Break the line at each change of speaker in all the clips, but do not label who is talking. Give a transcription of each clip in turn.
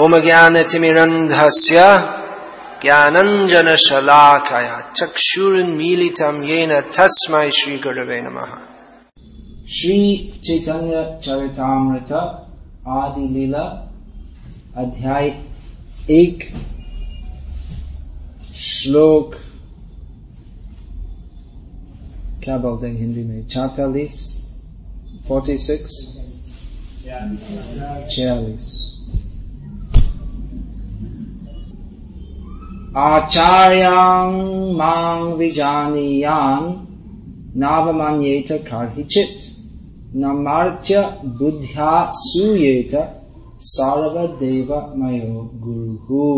ओम ज्ञानतिमिरन्धस्य ज्ञानञ्जनशलाकया चक्षुरुन्मीलितं येन तस्मै श्रीगुरवे नमः।
श्री चैतन्य चरितामृत आदि लीला अध्याय एक श्लोक क्या बोलते हैं हिंदी में? चातालीस फोर्टी सिक्स छियालीस। आचार्यां माँ विजानीयान् नावमान्येत कार्हिचित् न मार्त्य बुद्ध्या सूयेत सर्वदेव मयो गुरु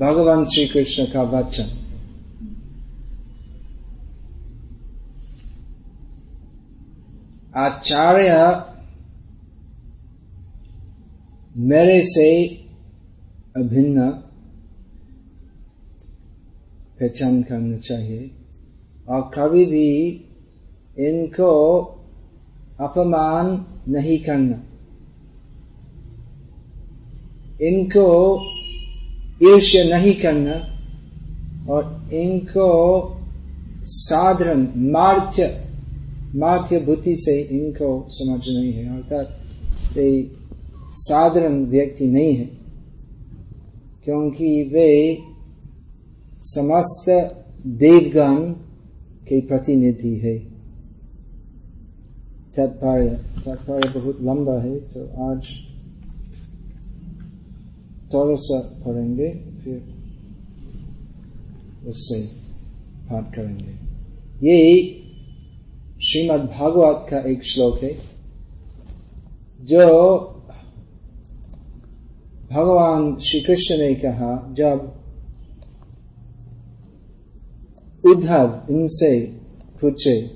भगवान श्री कृष्ण का वचन आचार्य मेरे से अभिन्न पहचान करना चाहिए। और कभी भी इनको अपमान नहीं करना। इनको ईर्ष्य नहीं करना और इनको साधारण मार्त्य माध्य बुद्धि से इनको समझ नहीं है, अर्थात वे साधारण व्यक्ति नहीं है, क्योंकि वे समस्त देवगण के प्रतिनिधि है। तात्पर्य तात्पर्य बहुत लंबा है तो आज थोड़ा सा पढ़ेंगे, फिर उससे पाठ करेंगे। ये श्रीमद् भागवत का एक श्लोक है, जो भगवान श्री कृष्ण ने कहा, जब उद्धव, इनसे पूछे,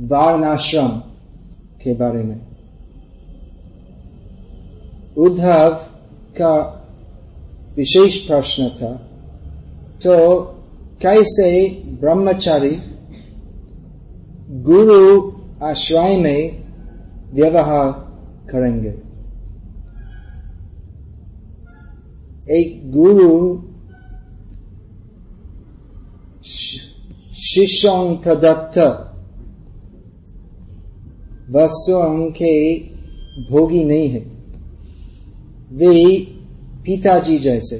वारणाश्रम के बारे में। उद्धव का विशेष प्रश्न था तो कैसे ब्रह्मचारी गुरु आश्रय में व्यवहार करेंगे? एक गुरु शिष्यों प्रदत्त वस्तुओं के भोगी नहीं है। वे पिताजी जैसे।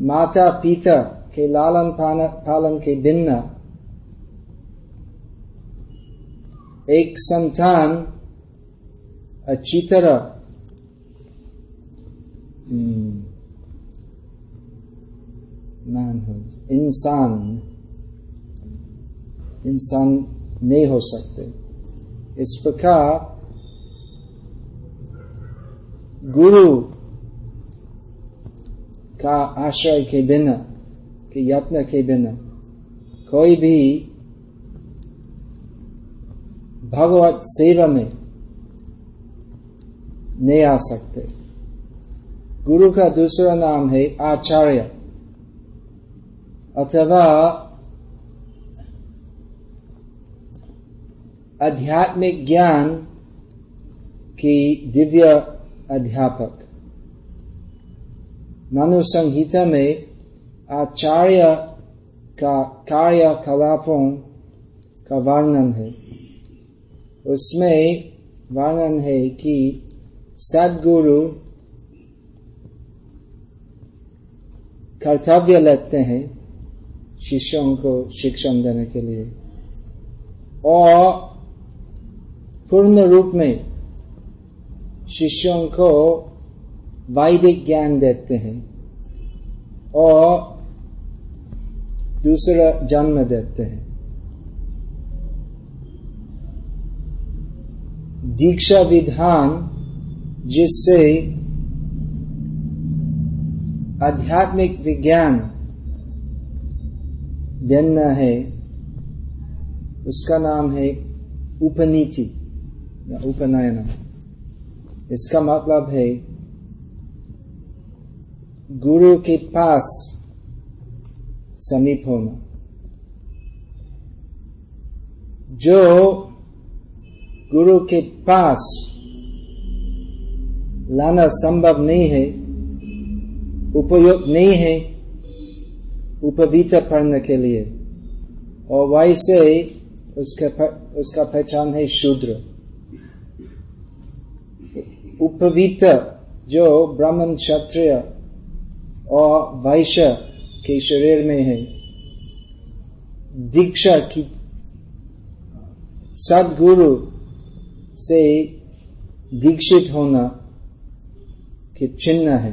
माता पिता के लालन पालन के भिन्न एक संतान अच्छी तरह मैनहुड इंसान इंसान नहीं हो सकते। इस प्रकार गुरु का आश्रय के बिना, के यत्न के बिना कोई भी भगवत सेवा में नहीं आ सकते। गुरु का दूसरा नाम है आचार्य, अथवा आध्यात्मिक ज्ञान की दिव्य अध्यापक। मनु संहिता में आचार्य का कार्यकलापों का वर्णन है। उसमें वर्णन है कि सदगुरु कर्तव्य लगते हैं शिष्यों को शिक्षण देने के लिए और पूर्ण रूप में शिष्यों को वैदिक ज्ञान देते हैं और दूसरा जन्म देते हैं। दीक्षा विधान जिससे आध्यात्मिक विज्ञान देना है, उसका नाम है उपनीति। या उपनयन इसका मतलब है, गुरु के पास समीप होना। जो गुरु के पास लाना संभव नहीं है, उपयोग नहीं है, उपवीत पढ़ने के लिए, और वैसे उसका उसका पहचान है शूद्र। उपवीत जो ब्राह्मण क्षत्रिय और वैश्य के शरीर में है दीक्षा की सदगुरु से दीक्षित होना के चिन्ह है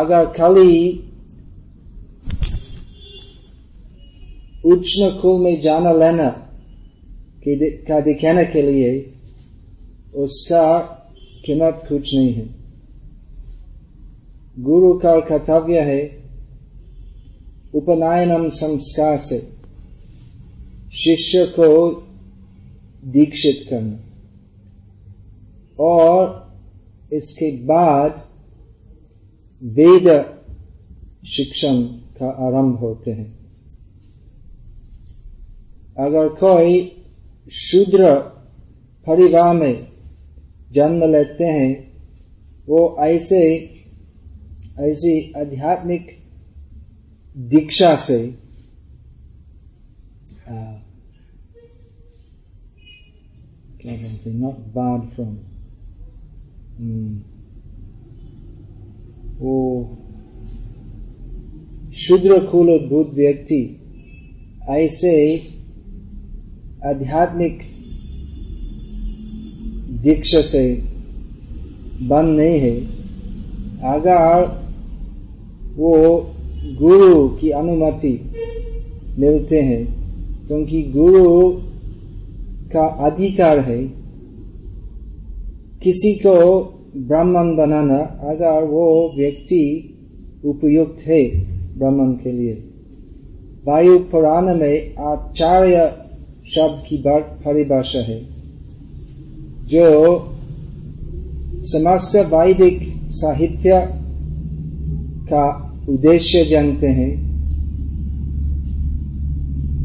अगर खाली उच्च कुल में जाना लेना का दिखाने के लिए उसका कीमत कुछ नहीं है। गुरु का कर्तव्य है उपनयनम संस्कार से शिष्य को दीक्षित करना। और इसके बाद वेद शिक्षण का आरंभ होते हैं। अगर कोई शूद्र परिवार में जन्म लेते हैं, वो ऐसे, ऐसी आध्यात्मिक दीक्षा से क्या बोलते नॉट बार फ्रॉम वो शुद्र कुल उद्भूत व्यक्ति ऐसे आध्यात्मिक दीक्षा से बंद नहीं है। अगर वो गुरु की अनुमति मिलते हैं, क्योंकि गुरु का अधिकार है। किसी को ब्राह्मण बनाना अगर वो व्यक्ति उपयुक्त है ब्राह्मण के लिए। वायु पुराण में आचार्य शब्द की परिभाषा है। जो समस्त वैदिक साहित्य का उद्देश्य जानते हैं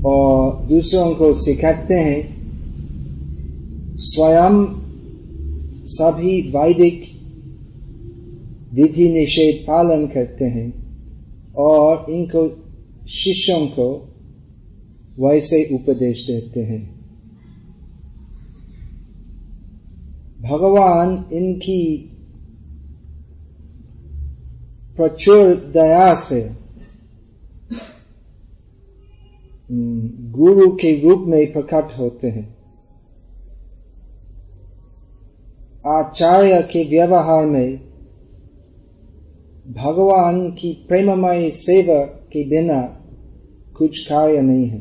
और दूसरों को सिखाते हैं, स्वयं सभी वैदिक विधि निषेध पालन करते हैं और इनको शिष्यों को वैसे उपदेश देते हैं। भगवान इनकी प्रचुर दया से गुरु के रूप में प्रकट होते हैं। आचार्य के व्यवहार में भगवान की प्रेममय सेवा के बिना कुछ कार्य नहीं है।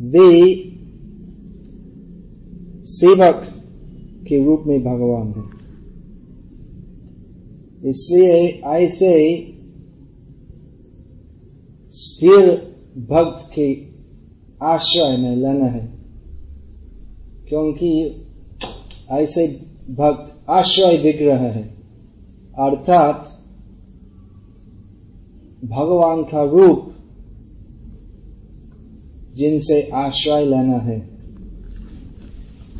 वे सेवक के रूप में भगवान है। इसलिए ऐसे स्थिर भक्त के आश्रय में लेना है, क्योंकि ऐसे भक्त आश्रय विग्रह है। अर्थात भगवान का रूप जिनसे आश्रय लेना है।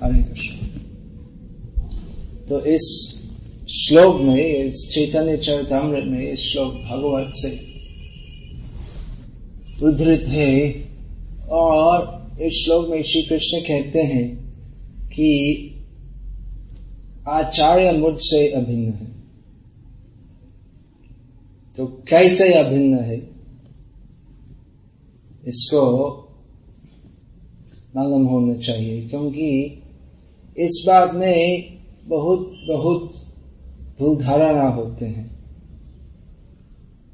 हरे कृष्ण। तो इस श्लोक में, इस चैतन्य चरितमृत में, इस श्लोक भगवत से उद्धृत है। और इस श्लोक में श्री कृष्ण कहते हैं कि आचार्य मुझसे अभिन्न है। तो कैसे अभिन्न है? इसको मालूम होना चाहिए, क्योंकि इस बात में बहुत बहुत भूल धारणा होते हैं।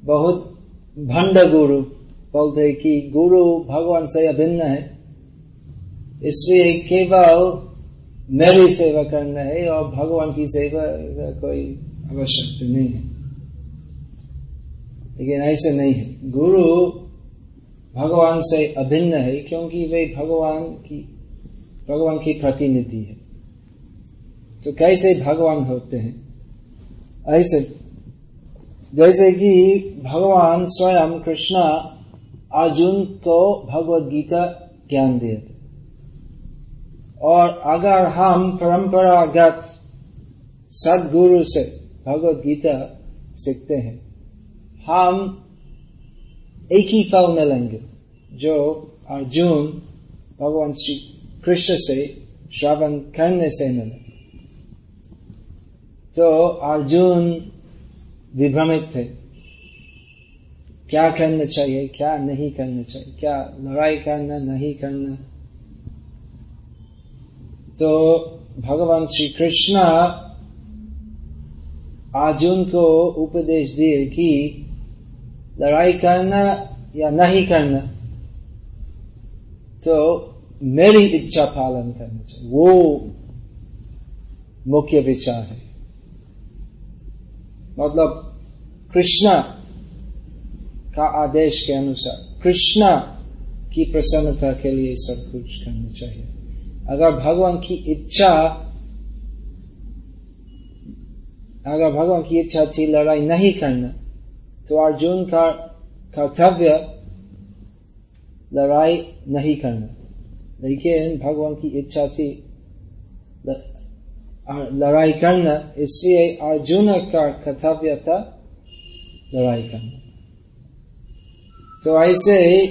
बहुत भंड गुरु बोलते कि गुरु भगवान से अभिन्न है। इसलिए केवल मेरी सेवा करना है और भगवान की सेवा कोई आवश्यकता नहीं है। लेकिन ऐसे नहीं है। गुरु भगवान से अभिन्न है क्योंकि वे भगवान की भगवान की प्रतिनिधि है। तो कैसे भगवान होते हैं? ऐसे, जैसे कि भगवान स्वयं कृष्णा अर्जुन को भगवत गीता ज्ञान दिए थे और अगर हम परंपरागत सदगुरु से भगवत गीता सीखते हैं, हम एक ही फल मिलेंगे, जो अर्जुन भगवान श्री कृष्ण से श्रवण करने से मिले। तो अर्जुन विभ्रमित थे। क्या करना चाहिए, क्या नहीं करना चाहिए, क्या लड़ाई करना, नहीं करना। तो भगवान श्री कृष्ण अर्जुन को उपदेश दिए कि लड़ाई करना या नहीं करना तो मेरी इच्छा पालन करना चाहिए। वो मुख्य विचार है। मतलब कृष्णा का आदेश के अनुसार, कृष्णा की प्रसन्नता के लिए सब कुछ करना चाहिए। अगर भगवान की इच्छा, अगर भगवान की इच्छा थी लड़ाई नहीं करना तो अर्जुन का कर्तव्य लड़ाई नहीं करना। लेकिन भगवान की इच्छा थी लड़ाई करना इसलिए अर्जुन का कर्तव्य था लड़ाई करना तो ऐसे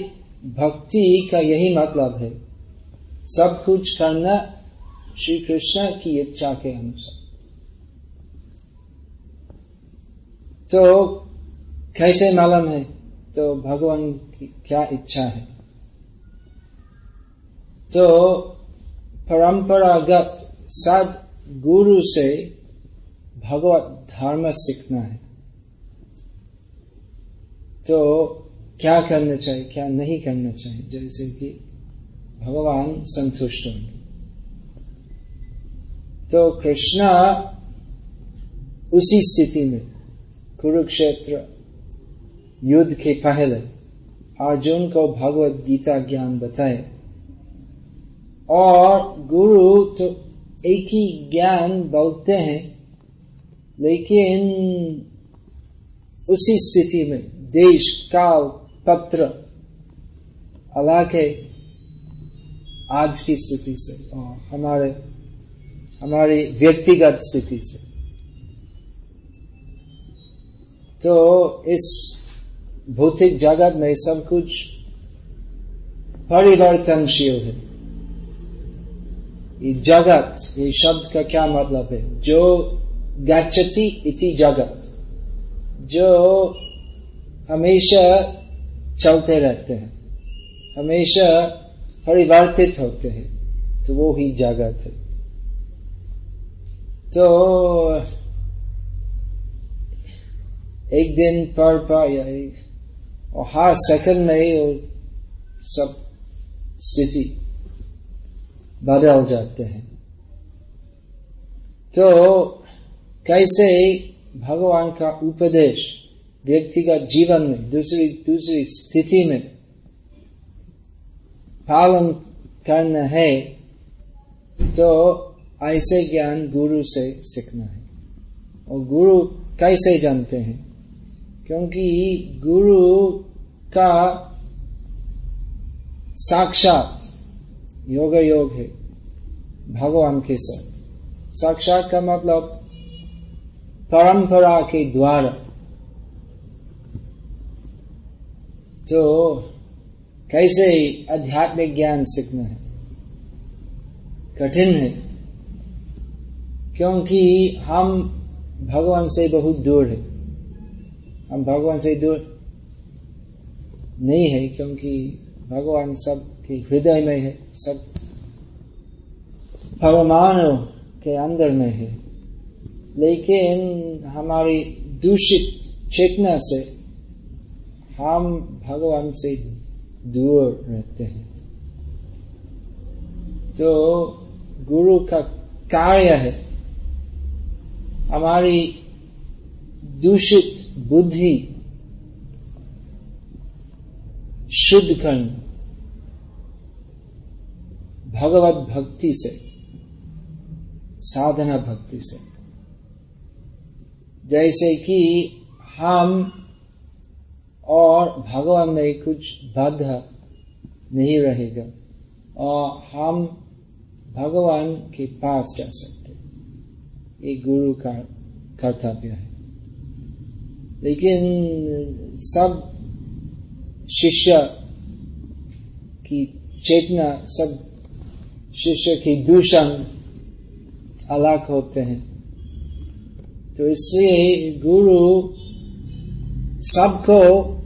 भक्ति का यही मतलब है। सब कुछ करना श्री कृष्ण की इच्छा के अनुसार। तो कैसे मालूम है? तो भगवान की क्या इच्छा है? तो परंपरागत सद गुरु से भगवत धर्म सीखना है। तो क्या करना चाहिए, क्या नहीं करना चाहिए? जैसे कि भगवान संतुष्ट होंगे। तो कृष्णा उसी स्थिति में, कुरुक्षेत्र युद्ध के पहले अर्जुन को भगवत गीता ज्ञान बताए। और गुरु तो एक ही ज्ञान बोलते हैं, लेकिन उसी स्थिति में देश, काल, पत्र अलग है आज की स्थिति से और हमारे, हमारी व्यक्तिगत स्थिति से। तो इस भौतिक जगत में सब कुछ परिवर्तनशील है। ये जगत ये शब्द का क्या मतलब है जो गच्छति इति जगत जो हमेशा चलते रहते हैं हमेशा परिवर्तित होते हैं तो वो ही जगत है तो एक दिन पर पर और हर सेकंड में सब स्थिति बदल जाते हैं। तो कैसे भगवान का उपदेश व्यक्तिगत जीवन में, दूसरी दूसरी स्थिति में पालन करना है तो ऐसे ज्ञान गुरु से सीखना है। और गुरु कैसे जानते हैं? क्योंकि गुरु का साक्षात योग योग है, भगवान के साथ। साक्षात का मतलब परंपरा के द्वारा। तो कैसे आध्यात्मिक ज्ञान सीखना है? कठिन है। क्योंकि हम भगवान से बहुत दूर है। हम भगवान से दूर नहीं है, क्योंकि भगवान सब कि हृदय में है, सब परमाणु के अंदर में है। लेकिन हमारी दूषित चेतना से हम भगवान से दूर रहते हैं। तो गुरु का कार्य है, हमारी दूषित बुद्धि शुद्ध करना भगवत भक्ति से, साधना भक्ति से। जैसे कि हम और भगवान में कुछ बद्ध नहीं रहेगा और हम भगवान के पास जा सकते। ये गुरु का कर्तव्य है। लेकिन सब शिष्य की चेतना, सब शिष्य की दूषण अलग होते हैं। तो इसलिए गुरु सबको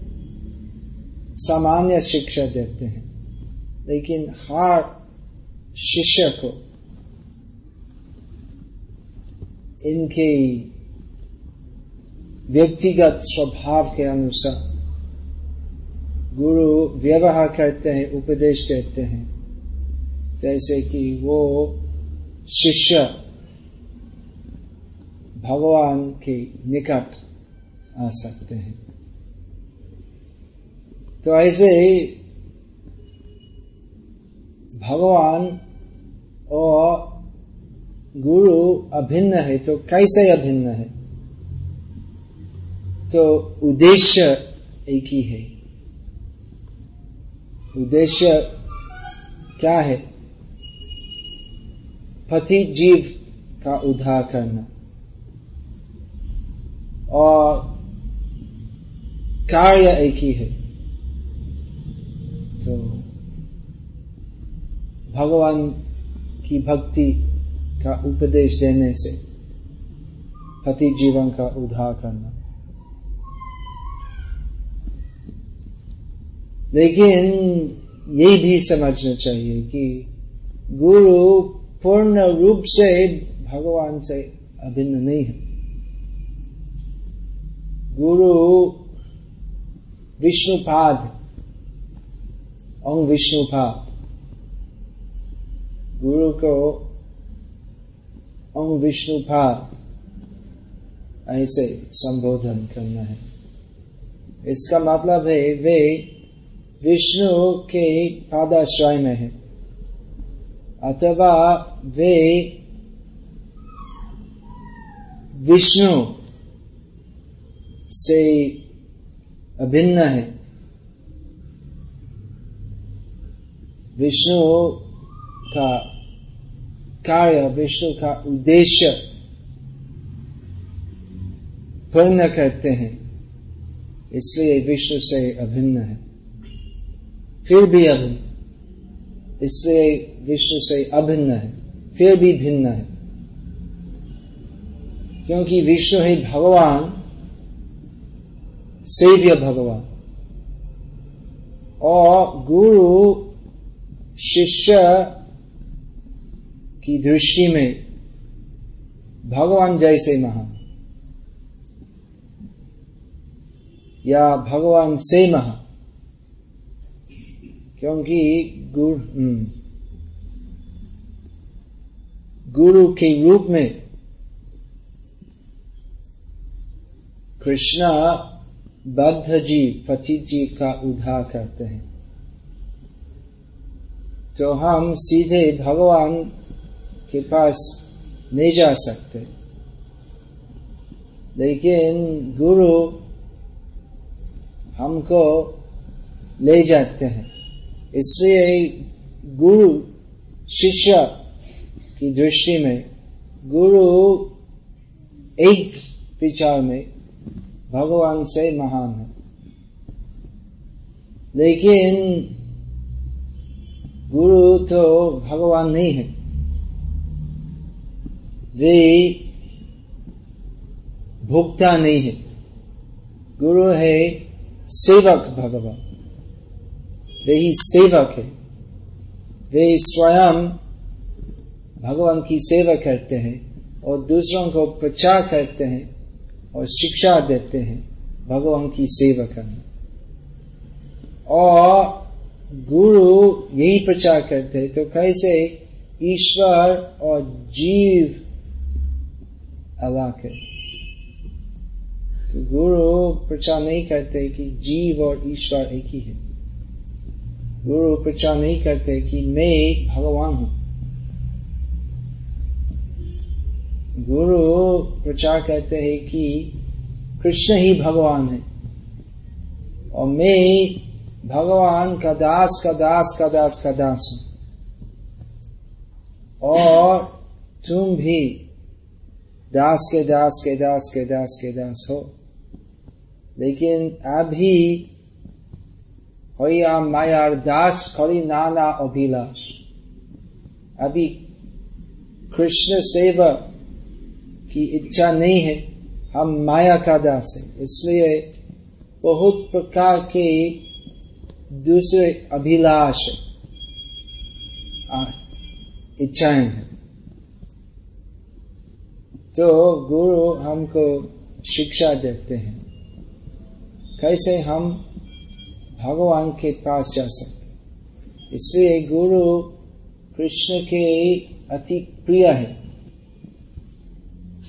सामान्य शिक्षा देते हैं। लेकिन हर शिष्य को इनके व्यक्तिगत स्वभाव के अनुसार गुरु व्यवहार करते हैं, उपदेश देते हैं। जैसे कि वो शिष्य भगवान के निकट आ सकते हैं। तो ऐसे ही भगवान और गुरु अभिन्न है तो कैसे अभिन्न है? तो उद्देश्य एक ही है। उद्देश्य क्या है? पति जीव का उद्धार करना और कार्य एक ही है। तो भगवान की भक्ति का उपदेश देने से पति जीवन का उद्धार करना लेकिन ये भी समझना चाहिए कि गुरु पूर्ण रूप से भगवान से अभिन्न नहीं है। गुरु विष्णुपाद ओम विष्णुपाद गुरु को ओम विष्णुपाद ऐसे संबोधन करना है। इसका मतलब है वे विष्णु के पादाश्रय में है। अथवा वे विष्णु से अभिन्न है। विष्णु का कार्य, विष्णु का उद्देश्य पूर्ण करते हैं, इसलिए विष्णु से अभिन्न है। फिर भी अभिन्न। इसलिए विश्व से अभिन्न है, फिर भी भिन्न है। क्योंकि विष्णु है भगवान, सेव्य भगवान। और गुरु, शिष्य की दृष्टि में भगवान जैसे महान। या भगवान से महान। क्योंकि गुरु हम्म, गुरु के रूप में कृष्णा बद्ध जी पतित जी का उद्धार करते हैं। तो हम सीधे भगवान के पास नहीं जा सकते। लेकिन गुरु हमको ले जाते हैं। इसलिए गुरु, शिष्य की दृष्टि में, गुरु एक विचार में भगवान से महान है। लेकिन गुरु तो भगवान नहीं है। वे भुगता नहीं है। गुरु है सेवक भगवान। वे ही सेवक है। वे स्वयं भगवान की सेवा करते हैं और दूसरों को प्रचार करते हैं और शिक्षा देते हैं भगवान की सेवा करना। और गुरु यही प्रचार करते हैं। तो कैसे ईश्वर और जीव अलग है तो गुरु प्रचार नहीं करते कि जीव और ईश्वर एक ही है। गुरु प्रचार नहीं करते कि मैं भगवान हूँ। गुरु प्रचार करते हैं कि कृष्ण ही भगवान है। और मैं भगवान का दास का दास का दास का दास हूँ। और तुम भी दास के दास के दास के दास के दास हो। लेकिन अभी होया माया दास करी नाना अभिलाष अभी कृष्ण सेवा की इच्छा नहीं है। हम माया का दास है। इसलिए बहुत प्रकार के दूसरे अभिलाष इच्छाएँ हैं। तो गुरु हमको शिक्षा देते हैं। कैसे हम भगवान के पास जा सकते इसलिए गुरु कृष्ण के अति प्रिय है।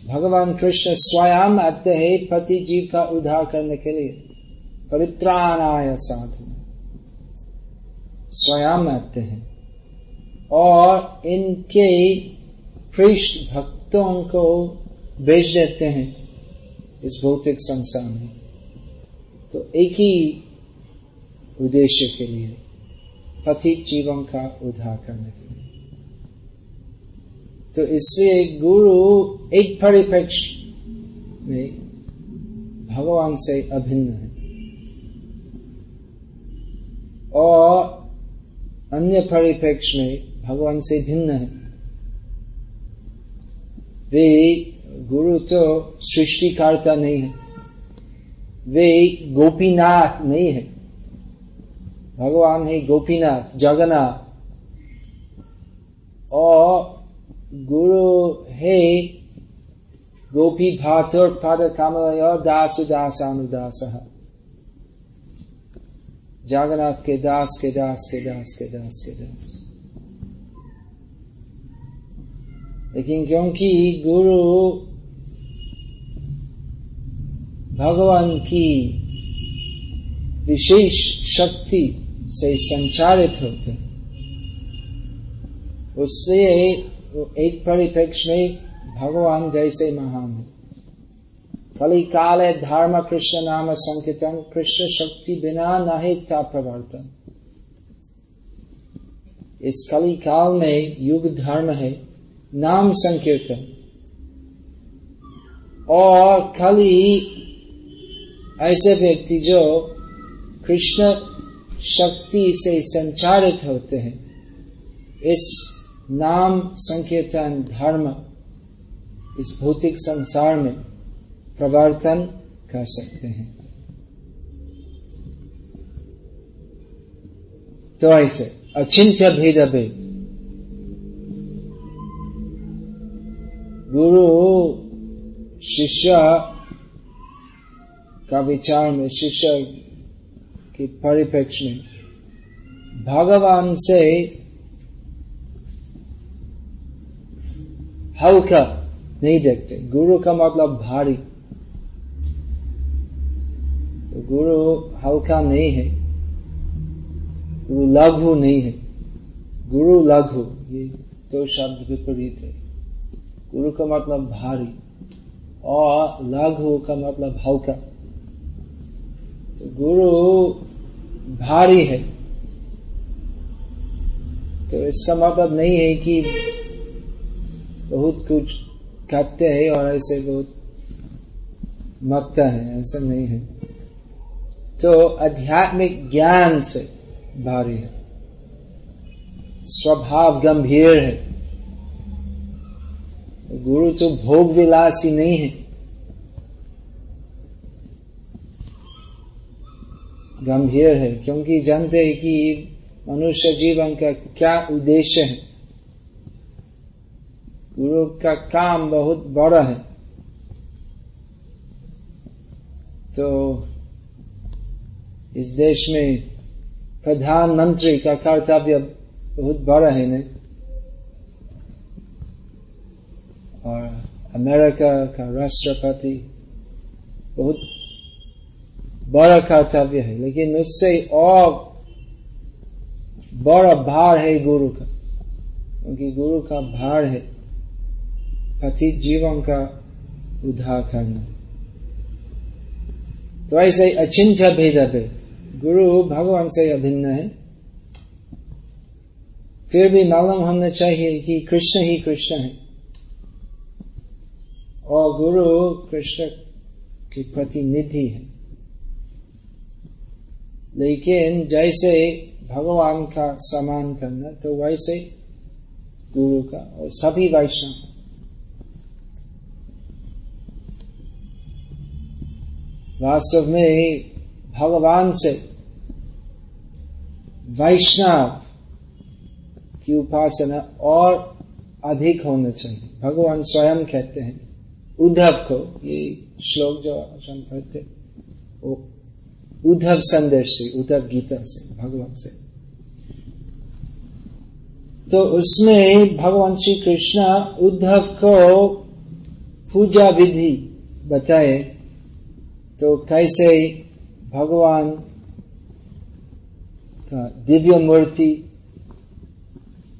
भगवान कृष्ण स्वयं आते हैं पति जीव का उद्धार करने के लिए परित्राणाय साधु स्वयं आते हैं। और इनके पृष्ठ भक्तों को भेज देते हैं। इस भौतिक संसार में। तो एक ही उद्देश्य के लिए पति जीवन का उद्धार करने के लिए। तो इसलिए गुरु एक परिपेक्ष में भगवान से अभिन्न है। और अन्य परिपेक्ष में भगवान से भिन्न है। वे गुरु तो सृष्टिकारता नहीं है। वे गोपीनाथ नहीं है। भगवान है गोपीनाथ, जगन्नाथ। और गुरु है गोपी भातुर पद कमल दास दास अनुदास जगन्नाथ के दास के दास के दास के दास के दास। लेकिन क्योंकि गुरु भगवान की विशेष शक्ति से संचारित होते उसलिए एक परिपेक्ष में भगवान जैसे महान है। कली काल है धर्म कृष्ण नाम संकीर्तन, कृष्ण शक्ति बिना नहीं था प्रवर्तन। इस कली काल में युग धर्म है, नाम संकीर्तन। और खाली ऐसे व्यक्ति जो कृष्ण शक्ति से संचारित होते हैं। इस नाम संकीर्तन धर्म, इस भौतिक संसार में प्रवर्तन कर सकते हैं। तो ऐसे, अचिंत्य भेद भेद गुरु, शिष्य का विचार में, शिष्य के परिप्रेक्ष्य में। भगवान से हल्का नहीं देखते। गुरु का मतलब भारी। तो गुरु हल्का नहीं है। गुरु लघु नहीं है। गुरु लघु, ये तो शब्द विपरीत है। गुरु का मतलब भारी और लघु का मतलब हल्का तो गुरु भारी है। तो इसका मतलब नहीं है कि बहुत कुछ करते हैं और ऐसे बहुत मकता है, ऐसा नहीं है। तो आध्यात्मिक ज्ञान से भारी है। स्वभाव गंभीर है। गुरु तो भोग विलासी नहीं है। गंभीर है, क्योंकि जानते हैं कि मनुष्य जीवन का क्या उद्देश्य है। गुरु का काम बहुत बड़ा है। तो इस देश में प्रधानमंत्री का कर्तव्य बहुत बड़ा है नहीं और अमेरिका का राष्ट्रपति बहुत बड़ा कर्तव्य है लेकिन उससे और बड़ा भार है गुरु का क्योंकि गुरु का भार है पति जीवन का उद्धार करना तो ऐसे अचिंत्य भेद भेद गुरु भगवान से अभिन्न है। फिर भी मालूम होना चाहिए कि कृष्ण ही कृष्ण है। और गुरु कृष्ण की प्रतिनिधि है। लेकिन जैसे भगवान का सम्मान करना तो वैसे गुरु का और सभी वैष्णव वास्तव में भगवान से वैष्णव की उपासना और अधिक होना चाहिए। भगवान स्वयं कहते हैं, उद्धव को ये श्लोक जो हम पढ़ते उद्धव संदेश से, उद्धव गीता से, भगवान से। तो उसमें भगवान श्री कृष्ण उद्धव को पूजा विधि बताए तो कैसे भगवान का दिव्य मूर्ति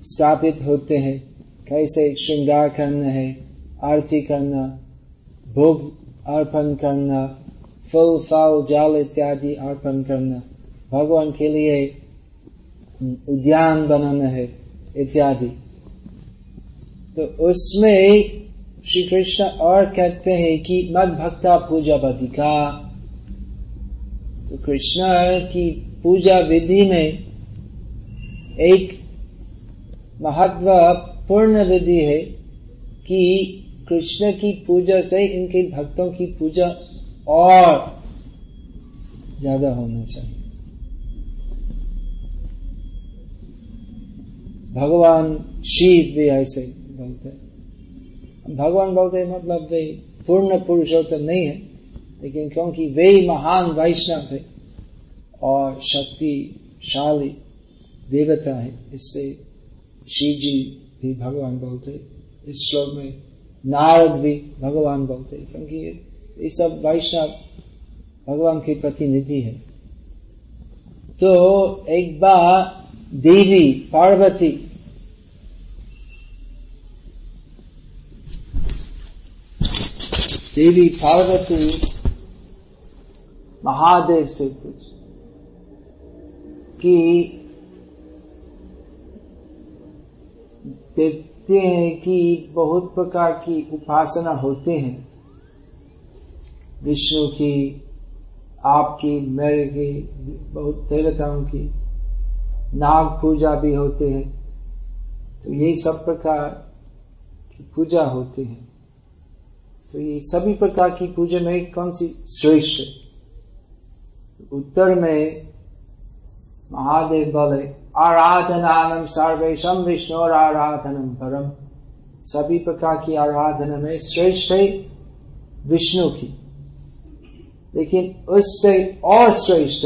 स्थापित होते हैं, कैसे श्रृंगार करना है, आरती करना, भोग अर्पण करना फल फल जाल इत्यादि अर्पण करना। भगवान के लिए उद्यान बनाना है, इत्यादि। तो उसमें श्री कृष्ण और कहते हैं कि मद भक्ता पूजा बधिका। तो कृष्ण की पूजा विधि में एक महत्वपूर्ण विधि है कि कृष्ण की पूजा से इनके भक्तों की पूजा और ज़्यादा होना चाहिए। भगवान शिव भी ऐसे बोलते भगवान बोलते मतलब वे पूर्ण पुरुषोत्तम नहीं है, लेकिन क्योंकि वे महान वैष्णव थे और शक्तिशाली देवता है इससे शिव जी भी भगवान बोलते इस श्लोक में नारद भी भगवान बोलते क्योंकि ये सब वैष्णव भगवान के प्रतिनिधि है। तो एक बार देवी पार्वती देवी पार्वती महादेव से पूछ कि देखते हैं कि बहुत प्रकार की उपासना होते हैं। विष्णु की, आपकी, मेरे की, बहुत देवताओं की, नाग पूजा भी होते हैं। तो यही सब प्रकार की पूजा होते हैं। तो ये सभी प्रकार की पूजा में कौन सी श्रेष्ठ उत्तर में महादेव बोले आराधनानम सर्वेशम विष्णु और आराधनम परम सभी प्रकार की आराधना में श्रेष्ठ है विष्णु की। लेकिन उससे और श्रेष्ठ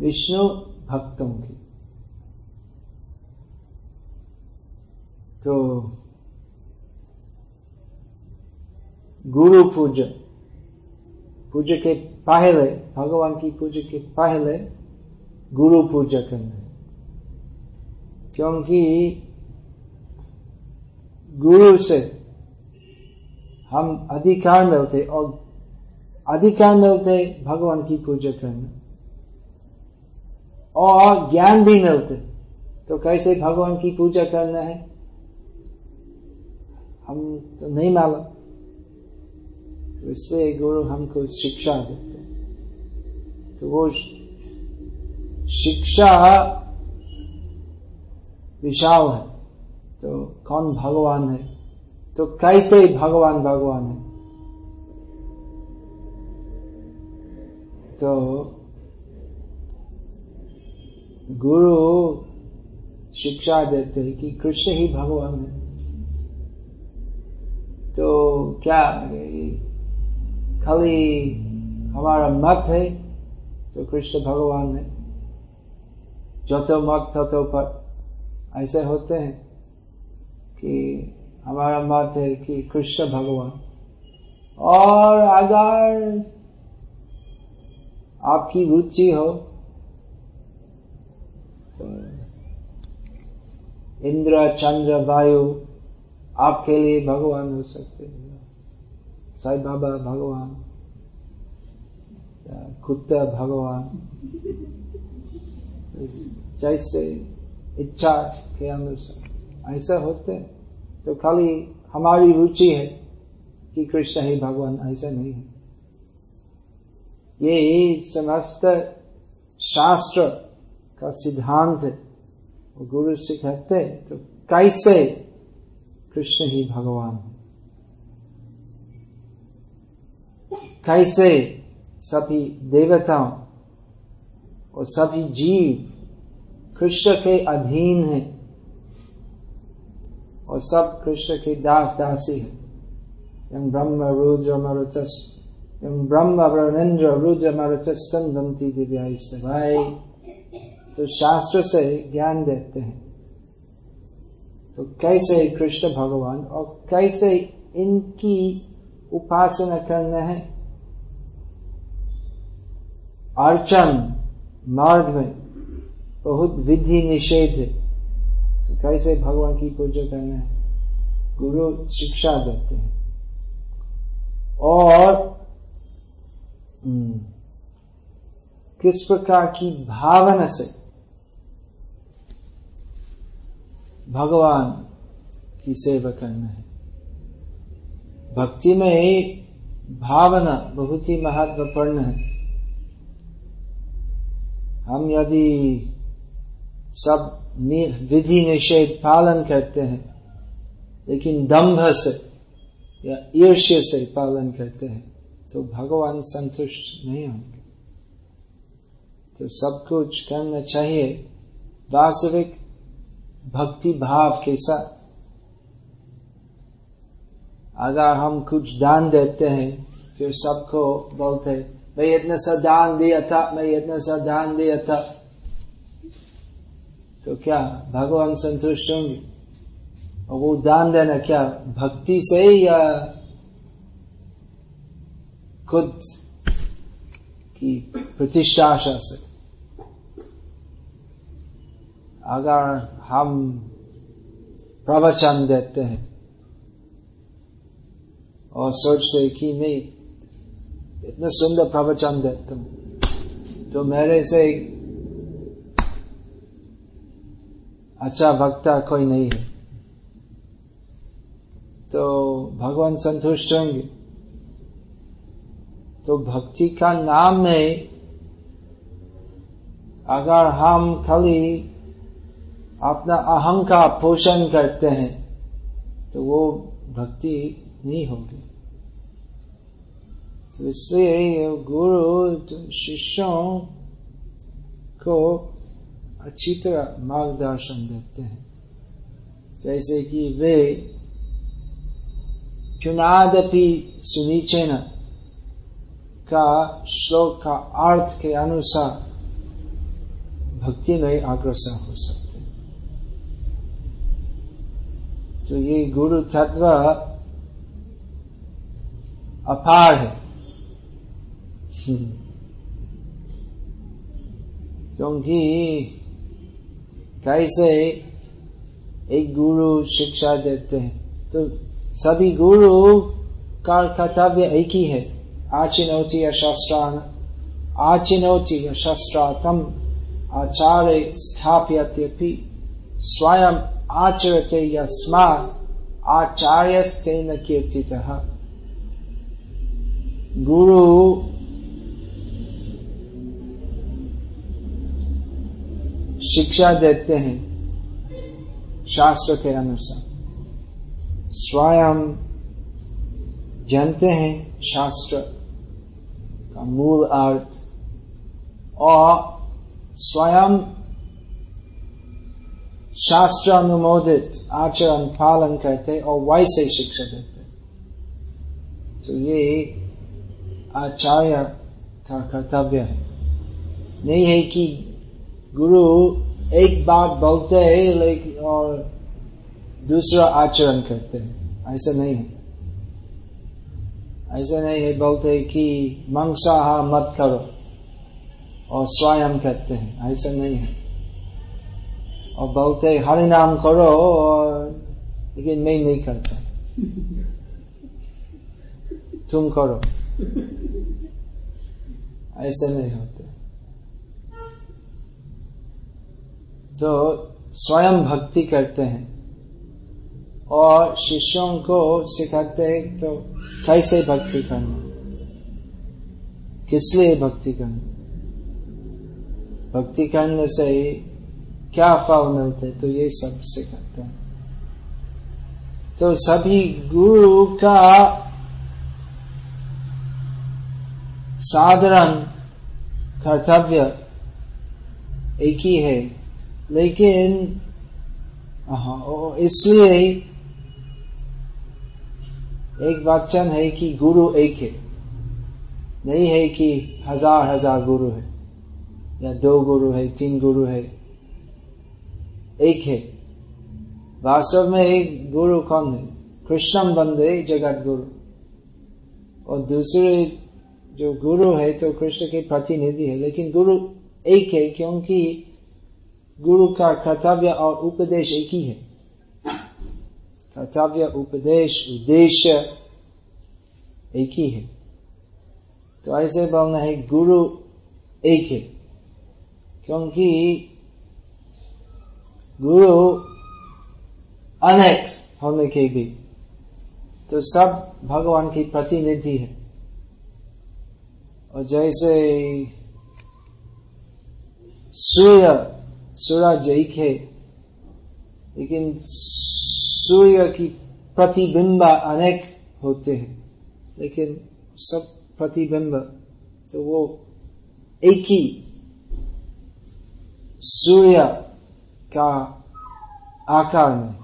विष्णु भक्तों की। तो गुरु पूजा पूजा के पहले, भगवान की पूजा के पहले गुरु पूजा करना है। क्योंकि गुरु से हम अधिकार मिलते और अधिकार मिलते भगवान की पूजा करना। और ज्ञान भी मिलते। तो कैसे भगवान की पूजा करना है? हम तो नहीं मालूम। तो इसलिए गुरु हमको शिक्षा देते तो वो शिक्षा विशाल है। तो कौन भगवान है? तो कैसे भगवान भगवान है? तो गुरु शिक्षा देते हैं कि कृष्ण ही भगवान है। तो क्या खाली हमारा मत है तो कृष्ण भगवान है। जो तो मत तो तो पर ऐसे होते हैं कि हमारा मत है कि कृष्ण भगवान। और अगर आपकी रुचि हो तो इंद्र, चंद्र, वायु, आपके लिए भगवान हो सकते हैं। साई बाबा भगवान कुत्ता भगवान। जैसे इच्छा के अनुसार, ऐसा होते तो खाली हमारी रुचि है कि कृष्ण ही भगवान, ऐसा नहीं है। ये समस्त शास्त्र का सिद्धांत है। गुरु सिखाते तो कैसे कृष्ण ही भगवान कैसे सभी देवताओं और सभी जीव कृष्ण के अधीन है और सब कृष्ण के दास दासी है ब्रह्म, रुद्र मरुतस यम ब्रह्म ब्रह्मेंद्र रुद्र मरुतस्तम दंती दिव्या भाई तो शास्त्र से ज्ञान देते हैं। तो कैसे कृष्ण भगवान और कैसे इनकी उपासना करना है? अर्चन मार्ग में बहुत विधि निषेध है। तो कैसे भगवान की पूजा करना है? गुरु शिक्षा देते हैं। और किस प्रकार की भावना से भगवान की सेवा करना है? भक्ति में भावना बहुत ही महत्वपूर्ण है। हम यदि सब विधि निषेध पालन करते हैं, लेकिन दम्भ से या ईर्ष्य से पालन करते हैं तो भगवान संतुष्ट नहीं होंगे। तो सब कुछ करना चाहिए वास्तविक भक्ति भाव के साथ। अगर हम कुछ दान देते हैं, फिर सबको बोलते हैं, मैं इतना सा दान दिया था, मैं इतना सा दान दिया था। तो क्या भगवान संतुष्ट होंगे? और वो दान देना क्या, भक्ति से या खुद की प्रतिष्ठा से। अगर हम प्रवचन देते हैं और सोचते कि मैं इतना सुंदर प्रवचन देता हूँ तो मेरे से अच्छा वक्ता कोई नहीं है। तो भगवान संतुष्ट होंगे। तो भक्ति का नाम में अगर हम खाली अपना अहंकार पोषण करते हैं तो वो भक्ति नहीं होगी। तो इसलिए गुरु शिष्यों को अच्छी तरह मार्गदर्शन देते हैं। जैसे कि वे चुनादपि सुनीचेन का श्लोक का अर्थ के अनुसार भक्ति नहीं अग्रसर हो सकते। तो ये गुरु तत्व अपार है। क्योंकि कैसे एक गुरु शिक्षा देते हैं तो सभी गुरु का कर्तव्य एक ही है। आचिनौती शस्त्रान आचिनौती शस्त्रातम आचार्य स्थाप्य स्वयं आचरते यस्मात् आचार्यस्तेन कीर्तितः। गुरु शिक्षा देते हैं शास्त्र के अनुसार। स्वयं जानते हैं शास्त्र। का मूल अर्थ और स्वयं शास्त्र अनुमोदित, आचरण, पालन करते और वैसे शिक्षा देते। तो ये आचार्य का कर्तव्य है। नहीं है कि गुरु एक बात बोलते हैं, लेकिन और दूसरा आचरण करते हैं। ऐसा नहीं है। ऐसा नहीं है बोलते कि मंसाहा मत करो और स्वयं कहते हैं। ऐसा नहीं है। और बोलते हरि नाम करो और लेकिन मैं नहीं करता। तुम करो। ऐसे नहीं होते। तो स्वयं भक्ति करते हैं और शिष्यों को सिखाते हैं तो कैसे भक्ति करना? किस लिए भक्ति करना? भक्ति करने से क्या फल मिलते? तो ये सब सिखाते हैं। तो सभी गुरु का साधारण कर्तव्य एक ही है। लेकिन इसलिए एक वचन है कि गुरु एक है। नहीं है कि हज़ार हज़ार गुरु है, या दो गुरु है, तीन गुरु है। एक है। वास्तव में एक गुरु कौन है? कृष्णम वंदे जगत गुरु। और दूसरे जो गुरु है तो कृष्ण के प्रतिनिधि है। लेकिन गुरु एक है, क्योंकि गुरु का कर्तव्य और उपदेश एक ही है। कर्तव्य उपदेश उद्देश्य एक ही है तो ऐसे बोलना है गुरु एक है क्योंकि गुरु अनेक होने के भी तो सब भगवान की प्रतिनिधि है और जैसे सूर्य सूरज एक है लेकिन सूर्य की प्रतिबिंब अनेक होते हैं। लेकिन सब प्रतिबिंब तो वो एक ही सूर्य का आकार में।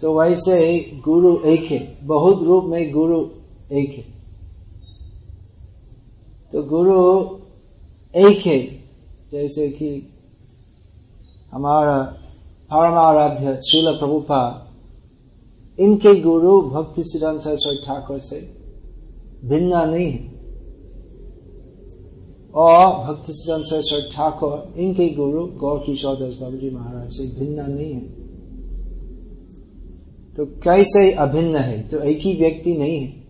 तो वैसे गुरु एक है, बहुत रूप में गुरु एक है। तो गुरु एक है, जैसे कि हमारा परमाराध्य श्रील प्रभुपा इनके गुरु भक्ति सिद्धांत सरस्वती ठाकुर से भिन्न नहीं है। और भक्ति सिद्धांत सरस्वती ठाकुर इनके गुरु गौर किशोर दास बाबू जी महाराज से भिन्न नहीं है। तो कैसे अभिन्न है? तो एक ही व्यक्ति नहीं है।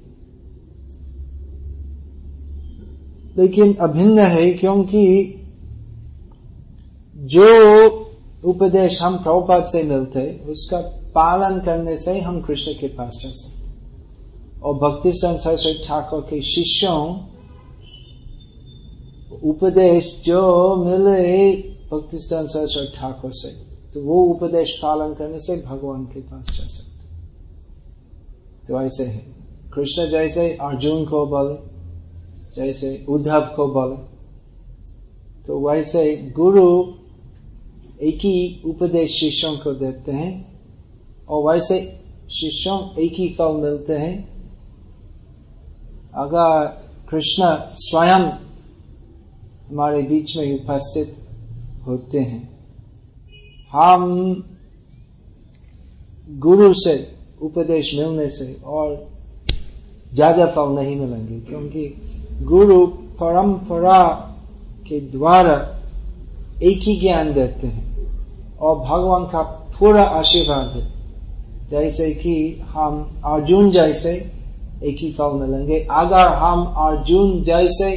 लेकिन अभिन्न है क्योंकि जो उपदेश हम प्रभुपात से मिलते, उसका पालन करने से हम कृष्ण के पास जा सकते और भक्ति सरस्वती ठाकुर के शिष्यों, उपदेश जो मिले भक्ति सरस्वती ठाकुर से तो वो उपदेश पालन करने से भगवान के पास जा सकते तो ऐसे है। कृष्ण जैसे अर्जुन को बोले, जैसे उद्धव को बोले तो वैसे गुरु एक ही उपदेश शिष्यों को देते हैं और वैसे शिष्यों एक ही फल मिलते हैं। अगर कृष्ण स्वयं हमारे बीच में उपस्थित होते हैं, हम गुरु से उपदेश मिलने से और ज़्यादा फल नहीं मिलेंगे, क्योंकि गुरु परंपरा के द्वारा एक ही ज्ञान देते हैं। और भगवान का पूरा आशीर्वाद है। जैसे कि हम अर्जुन जैसे एक ही फल मिलेंगे अगर हम अर्जुन जैसे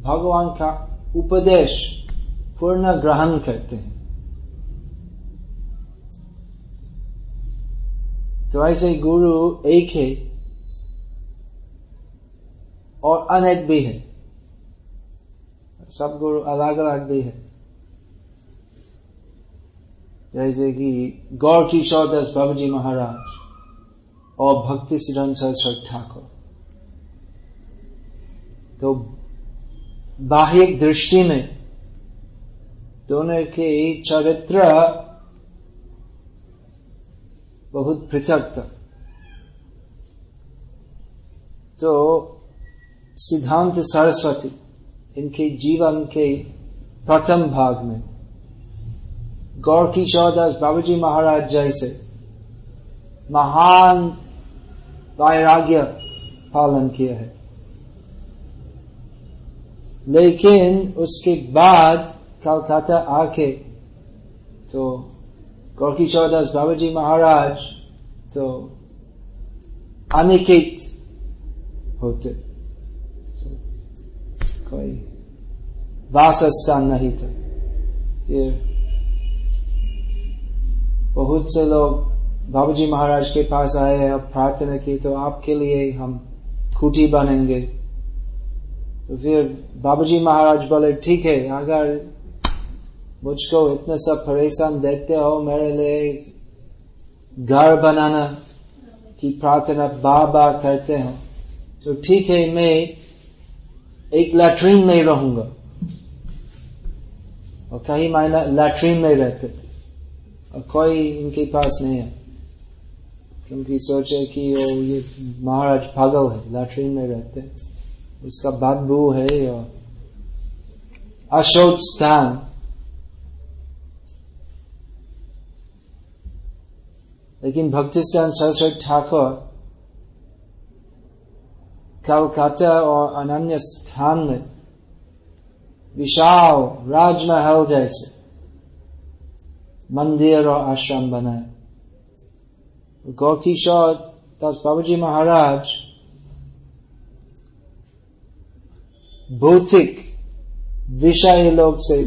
भगवान का उपदेश पूर्ण ग्रहण करते हैं तो ऐसे गुरु एक है और अनेक भी है। सब गुरु अलग अलग भी है। जैसे कि गौर किशोर दास बाबू जी महाराज और भक्ति सिद्धांत सरस्वती ठाकुर। तो बाह्य दृष्टि में दोनों के चरित्र बहुत पृथक था। तो सिद्धांत सरस्वती, इनके जीवन के प्रथम भाग में गौर किशोर दास बाबू जी महाराज जैसे महान वैराग्य पालन किया है। लेकिन उसके बाद कलकत्ता आके तो गौर किशोर दास बाबू जी महाराज तो अनिकेत होते। तो कोई वासस्थान नहीं था। ये बहुत से लोग बाबू जी महाराज के पास आए अब प्रार्थना की तो आपके लिए हम खूटी बनेंगे। तो फिर बाबू जी महाराज बोले, ठीक है, अगर मुझको इतना सब परेशान देते हो, मेरे लिए घर बनाना की प्रार्थना बार बार करते हो। तो ठीक है, मैं एक लैट्रीन में रहूँगा। और कई महीना लैट्रीन में रहते थे। और कोई इनके पास नहीं है। क्योंकि सोचे कि वो ये महाराज पागल है लैट्रीन में रहते उसका बदबू है और अशोक स्थान। लेकिन भक्तिस्तान सरस्वती ठाकुर, कलकत्ता और अनन्य स्थान में विशाल राजमहल जैसे। मंदिर और आश्रम बनाए गौकिशोर दास बाबू जी महाराज भौतिक विषय लोग से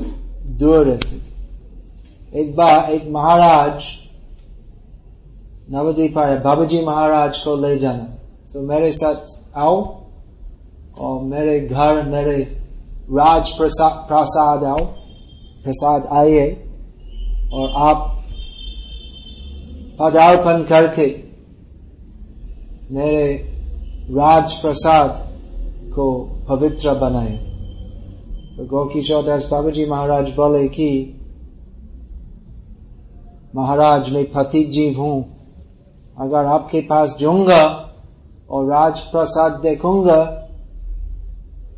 दूर रहते थे एक बार एक महाराज नवदीप आए बाबूजी महाराज को ले जाना तो मेरे साथ आओ और मेरे घर मेरे राज प्रसाद प्रसाद आओ प्रसाद आइए और आप पदार्पण करके मेरे राज प्रसाद को पवित्र बनाए। तो गौकिशोर दास बाबू जी महाराज बोले कि, महाराज, मैं पति जीव हूँ। अगर आपके पास जाऊँगा और राज प्रसाद देखूँगा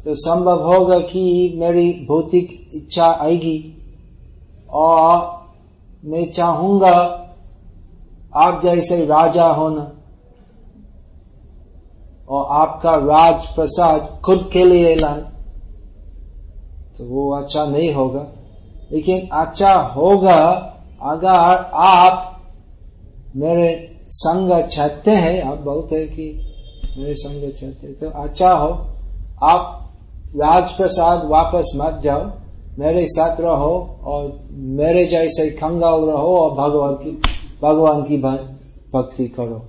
तो संभव होगा कि मेरी भौतिक इच्छा आएगी। और मैं चाहूँगा आप जैसे राजा होना और आपका राज प्रसाद खुद के लिए लाए तो वो अच्छा नहीं होगा। लेकिन अच्छा होगा अगर आप मेरे संग चाहते हैं, आप बोलते हैं कि मेरे संग चाहते हैं तो अच्छा हो। आप राज प्रसाद वापस मत जाओ। मेरे साथ रहो और मेरे जैसे कंगाल रहो और भगवान की भगवान की भक्ति करो।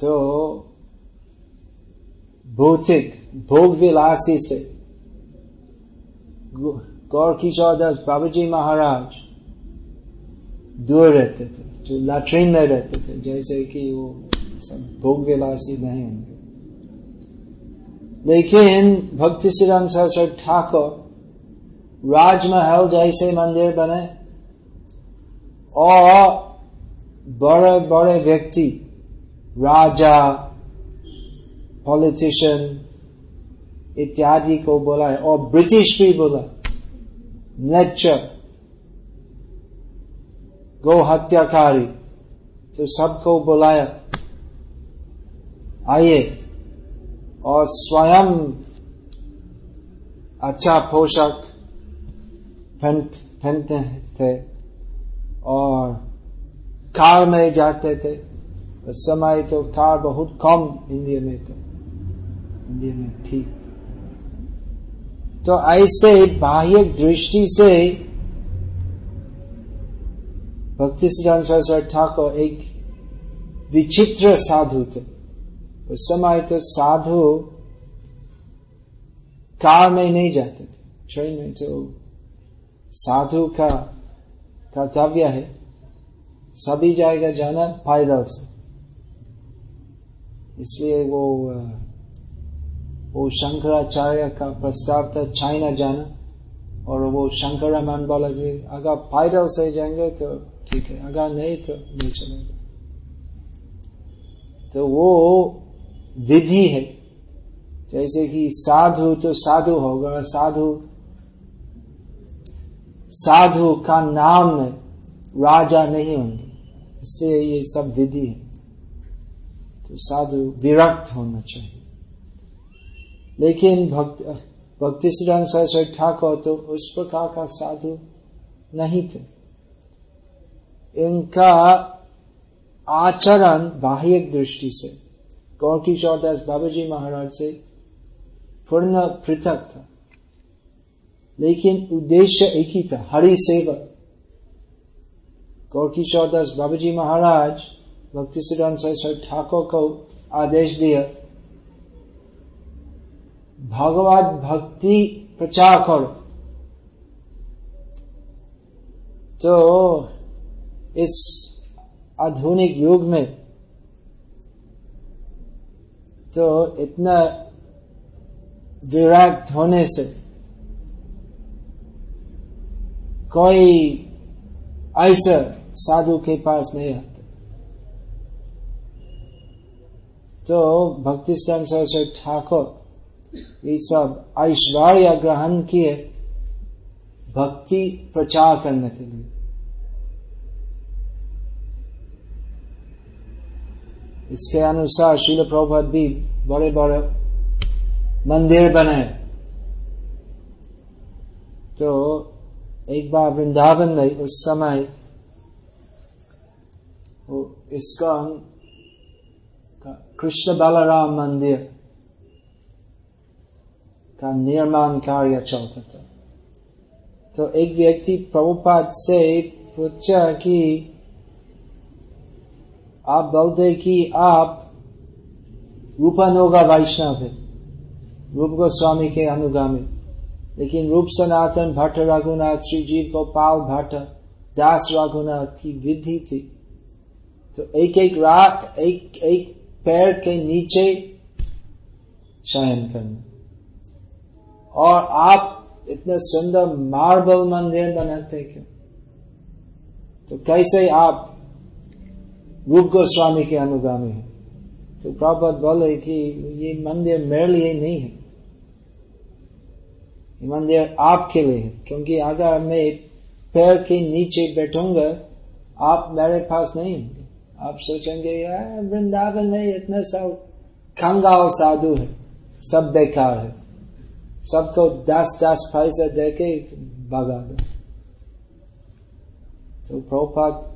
तो भौतिक भोग विलासी से गौर किशोर दास बाबू जी महाराज दूर रहते थे, जो लैट्रीन में रहते थे, जैसे कि वो सब भोग विलासी नहीं होंगे। लेकिन भक्ति श्रीराम सरस्वती ठाकुर राजमहल जैसे मंदिर बने, और बड़े बड़े व्यक्ति, राजा पॉलिटिशियन इत्यादि को बोला है, और ब्रिटिश भी बोला, नेचर, गो हत्याकारी तो सबको बुलाया। आइए। और स्वयं अच्छा पोशाक पहनते थे और कार में जाते थे। उस समय तो कार बहुत कम इंडिया में तो इंडिया में थी। तो ऐसे बाह्य दृष्टि से भक्ति सिद्धांत सरस्वती ठाकुर एक विचित्र साधु थे। उस समय तो साधु कार में नहीं जाते थे। ट्रेन में तो साधु का कर्तव्य है, सभी जाएगा जाना पैदल से इसलिए वो वो शंकराचार्य का प्रस्ताव था, चाइना जाना, और वो शंकर मान बोला जी अगर पैदल से जाएँगे तो ठीक है, अगर नहीं तो नहीं चलेंगे। तो वो विधि है। जैसे कि साधु तो साधु होगा, साधु साधु का नाम राजा नहीं होंगे, इसलिए ये सब विधि है। तो साधु विरक्त होना चाहिए। लेकिन भक्त, भक्ति श्रीराम सरस्वती ठाकुर तो उस प्रकार का साधु नहीं थे। इनका आचरण बाह्य दृष्टि से गौर किशोर दास बाबा जी महाराज से पूर्ण पृथक था। लेकिन उद्देश्य एक ही था, हरि सेवा गौर किशोर दास बाबा जी महाराज भक्ति सिद्धांत सरस्वती ठाकुर को आदेश दिया, भगवत भक्ति प्रचार करो। तो इस आधुनिक युग में तो इतना विराट होने से कोई ऐसा साधु के पास नहीं आता। तो भक्ति स्थान सरस्वती ठाकुर, ये सब ऐश्वर्य ग्रहण किए भक्ति प्रचार करने के लिए। इसके अनुसार शिल प्रभुपद भी बड़े बड़े मंदिर बने। तो एक बार वृंदावन में उस समय इसका कृष्ण बालाराम मंदिर का निर्माण कार्य चलता था। तो एक व्यक्ति प्रभुपाद से पूछा कि आप बोलते कि आप रूपानुगा वैष्णव है। रूप गोस्वामी के अनुगामी। लेकिन रूप सनातन भट्ट रघुनाथ श्री जीव गोपाल भट्ट, दास रघुनाथ की विधि थी। तो एक एक रात एक एक पैर के नीचे शयन करना। और आप इतना सुंदर मार्बल मंदिर बनाते क्यों तो कैसे आप रूप गोस्वामी के अनुगामी है। तो प्रभुपद बोले कि ये मंदिर मेरे लिए नहीं है। ये मंदिर आपके लिए है, क्योंकि अगर मैं पैर के नीचे बैठूँगा, आप मेरे पास नहीं आप सोचेंगे यार वृंदावन में इतना सब कंगाल साधु है, सब बेकार है। सबको दस दस पैसा देके भगा दो। तो प्रोपात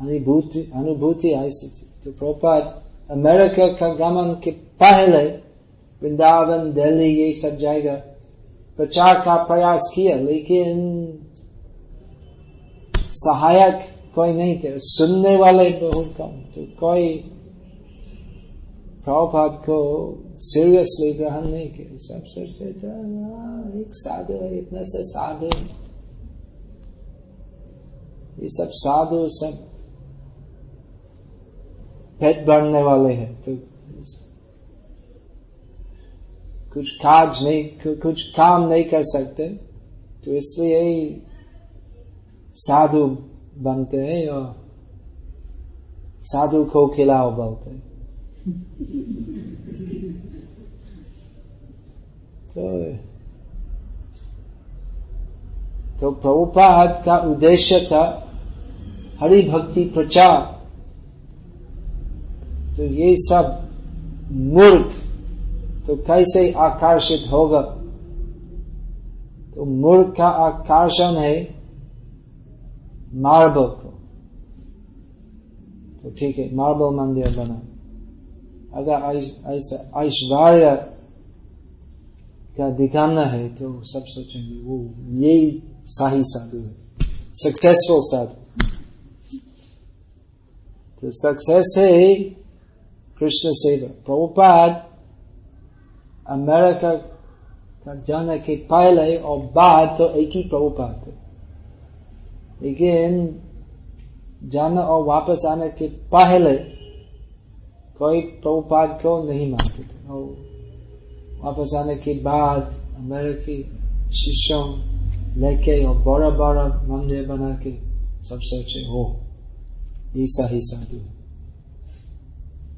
अनुभूति अनुभूति ऐसी थी तो प्रोपात अमेरिका का गमन के पहले वृंदावन दिल्ली ये सब जाएगा प्रचार का प्रयास किया लेकिन सहायक कोई नहीं थे सुनने वाले बहुत कम तो कोई प्रभुपाद को सीरियसली ग्रहण नहीं किया सब सोचते थे एक साधु है इतना से साधु ये सब साधु सब पेट भरने वाले हैं तो कुछ काज नहीं कुछ काम नहीं कर सकते तो इसलिए साधु बनते हैं और साधु को खिलाओ बोलते हैं। तो तो प्रभुपाद का उद्देश्य था हरि भक्ति प्रचार। तो ये सब मूर्ख। तो कैसे आकर्षित होगा? तो मूर्ख का आकर्षण है मार्बल को। तो ठीक है, मार्बल मंदिर बना। अगर ऐसा ऐश्वर्य का दिखाना है तो सब सोचेंगे, वो यही सही साधु है। सक्सेसफुल साधु। तो सक्सेस है कृष्ण सेवा प्रभुपाद अमेरिका का जाने के पहले और बाद तो एक ही प्रभुपाद थे लेकिन जाना और वापस आने के पहले कोई प्रभुपाद को नहीं मानते थे और वापस आने के बाद अमेरिकी शिष्यों लेके और बड़ा बड़ा मंदिर बना के सब सोचे हो ये सही साधु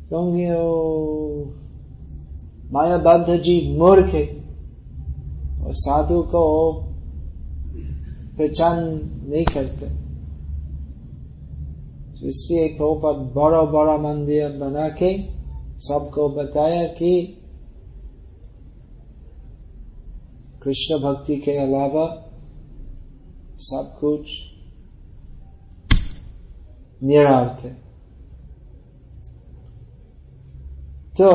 क्योंकि वो मायाबद्ध जी मूर्ख है। और साधु को पहचान नहीं करते। तो इसलिए प्रभुपद बड़ा बड़ा मंदिर बना के सबको बताया कि कृष्ण भक्ति के अलावा सब कुछ निरार्थ है। तो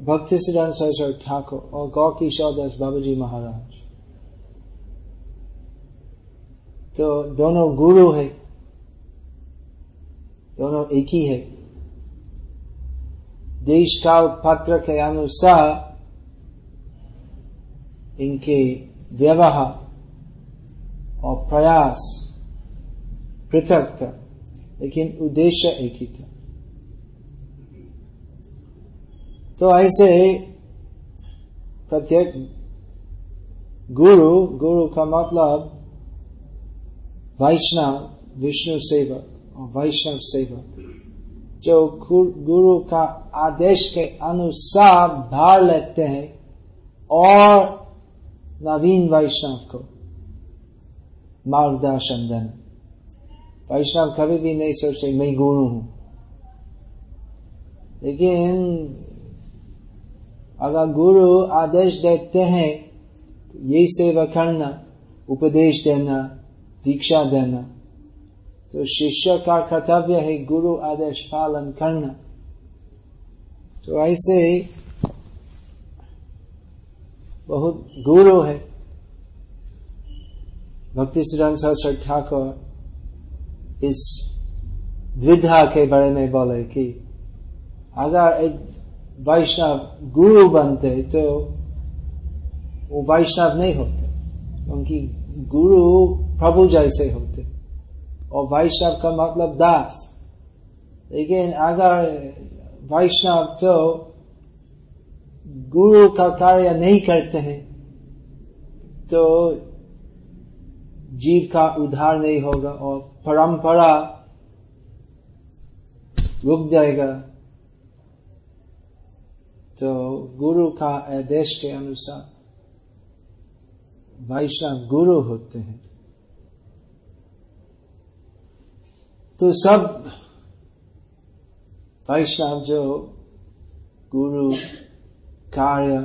भक्ति सिद्धांत सरस्वती ठाकुर और गौ किशोर दास बाबा जी महाराज। तो दोनों गुरु है। दोनों एक ही है। देश काल पत्र के अनुसार इनके व्यवहार और प्रयास पृथक था, लेकिन उद्देश्य एक ही था। तो ऐसे प्रत्येक गुरु गुरु का मतलब वैष्णव, विष्णु सेवक और वैष्णव सेवक। जो गुरु का आदेश के अनुसार भार लेते हैं और नवीन वैष्णव को मार्गदर्शन देना। वैष्णव कभी भी नहीं सोचते, मैं गुरु हूँ। लेकिन अगर गुरु आदेश देते हैं तो यही सेवा करना, उपदेश देना, दीक्षा देना। तो शिष्य का कर्तव्य है गुरु आदेश पालन करना। तो ऐसे बहुत गुरु है। भक्ति सिद्धांत सरस्वती ठाकुर इस द्विधा के बारे में बोले कि अगर एक वैष्णव गुरु बनते तो वो वैष्णव नहीं होते, क्योंकि गुरु प्रभु जैसे होते। और वैष्णव का मतलब दास। लेकिन अगर वैष्णव तो गुरु का कार्य नहीं करते हैं तो जीव का उद्धार नहीं होगा और परंपरा रुक जाएगा। तो गुरु का आदेश के अनुसार वैष्णव गुरु होते हैं। तो सब वैष्णव जो गुरु कार्य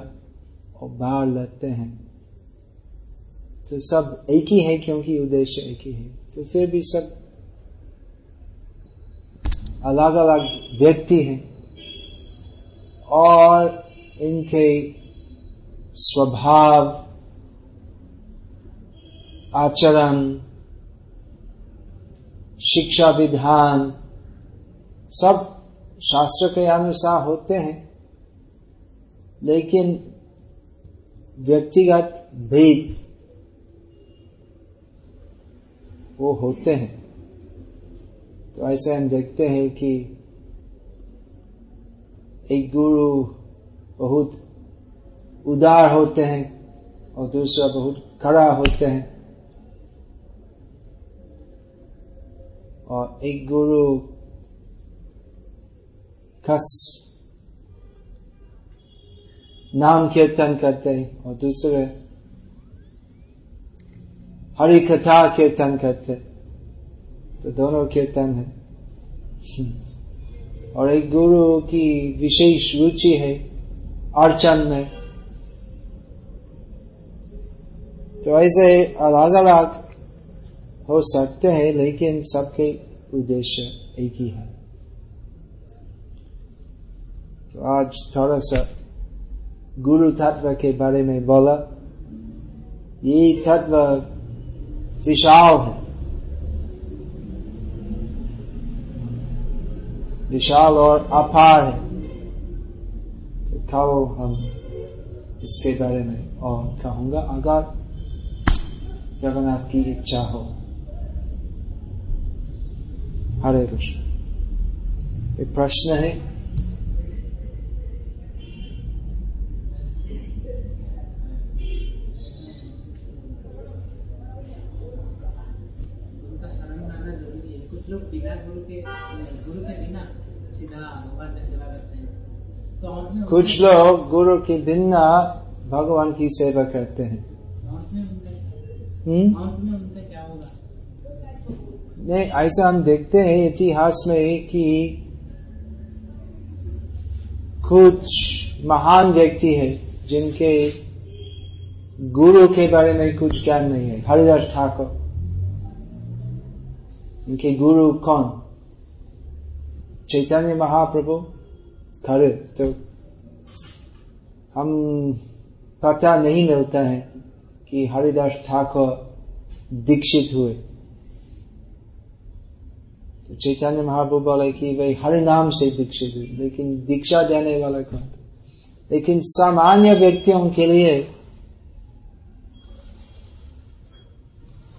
और भार लेते हैं तो सब एक ही है क्योंकि उद्देश्य एक ही है। तो फिर भी सब अलग अलग व्यक्ति हैं। और इनके स्वभाव, आचरण, शिक्षा विधान, सब शास्त्र के अनुसार होते हैं। लेकिन व्यक्तिगत भेद वो होते हैं। तो ऐसे हम देखते हैं कि एक गुरु बहुत उदार होते हैं और दूसरा बहुत खड़ा होते हैं। और एक गुरु खस नाम कीर्तन करते हैं और दूसरे हरि कथा कीर्तन करते तो दोनों कीर्तन है। और एक गुरु की विशेष रुचि है अर्चन में। तो ऐसे अलग अलग हो सकते हैं, लेकिन सबके उद्देश्य एक ही है। तो आज थोड़ा सा गुरु तत्व के बारे में बोला। ये तत्व विशाल है। विशाल और अपार है तो कल हम इसके बारे में और कहूँगा अगर जगन्नाथ की इच्छा हो हरे कृष्ण एक प्रश्न है
लोग बिना गुरु के गुरु के बिना सीधा भगवान की सेवा करते हैं तो अंत में
कुछ लोग गुरु के बिना भगवान की सेवा करते हैं। हम्म? नहीं ऐसा हम देखते हैं इतिहास में कि कुछ महान व्यक्ति है जिनके गुरु के बारे में कुछ ज्ञान नहीं है। हरिदास ठाकुर। इनके गुरु कौन? चैतन्य महाप्रभु? खरे तो हम पता नहीं मिलता है कि हरिदास ठाकुर दीक्षित हुए। तो चैतन्य महाप्रभु बोले कि भाई हरि नाम से दीक्षित हुए, लेकिन दीक्षा देने वाला कौन लेकिन सामान्य व्यक्तियों के लिए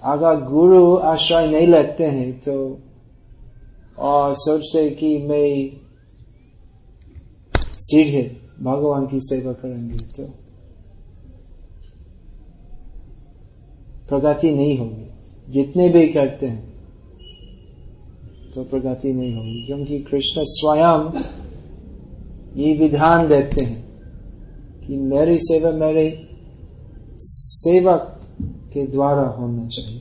अगर गुरु आश्रय नहीं लेते हैं तो और सोचते कि मैं सीधे भगवान की सेवा करेंगे तो प्रगति नहीं होगी। जितने भी करते हैं तो प्रगति नहीं होगी, क्योंकि कृष्ण स्वयं ये विधान देते हैं कि मेरी सेवा मेरे सेवक के द्वारा होना चाहिए।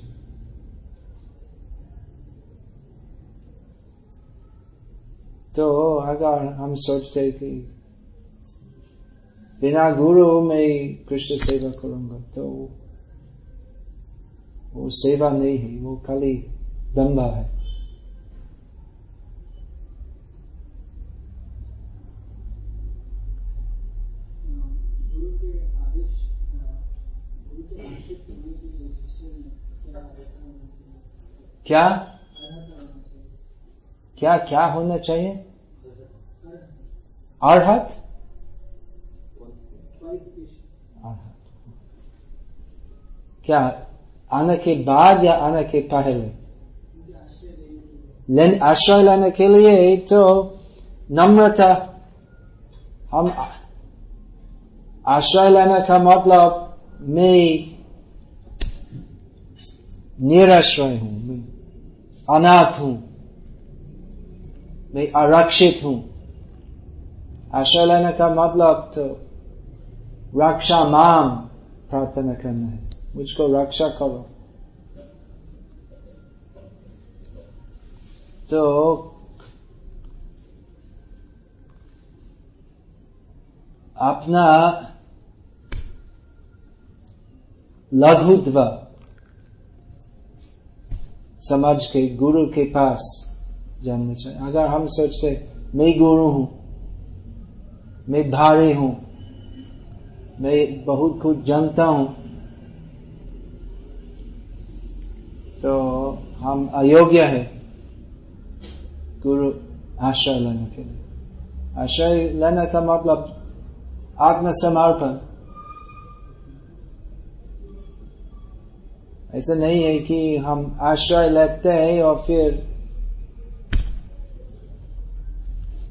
तो अगर हम सोचते कि बिना गुरु में कृष्ण सेवा करूँगा तो वो सेवा नहीं है, वो खाली दम्बा है।
क्या?
क्या क्या होना चाहिए? अरहत? क्या, आने के बाद या आने के पहले? लेन आश्रय लेने के लिए तो नम्रता, हम आश्रय लेने का मतलब मैं निराश्रय हूँ, मैं। अनाथ हूँ। मैं आरक्षित हूँ। आश्रय लेने का मतलब तो रक्षा माम प्रार्थना करना है। मुझको रक्षा करो। तो अपना लघुत्व समझ के गुरु के पास जानना चाहिए। अगर हम सोचते, मैं गुरु हूँ, मैं भारी हूँ, मैं बहुत कुछ जानता हूँ तो हम अयोग्य है गुरु आश्रय लेने के लिए। आश्रय लेने का मतलब आत्मसमर्पण। ऐसा नहीं है कि हम आश्रय लेते हैं और फिर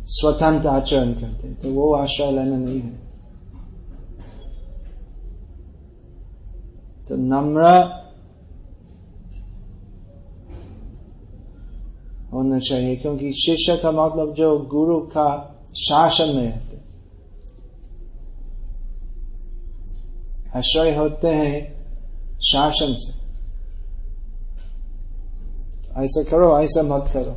स्वतंत्र आचरण करते हैं। तो वो आश्रय लेना नहीं है। तो नम्र होना चाहिए, क्योंकि शिष्य का मतलब जो गुरु का शासन में रहते आश्रय होते हैं शासन से। ऐसा करो, ऐसा मत करो।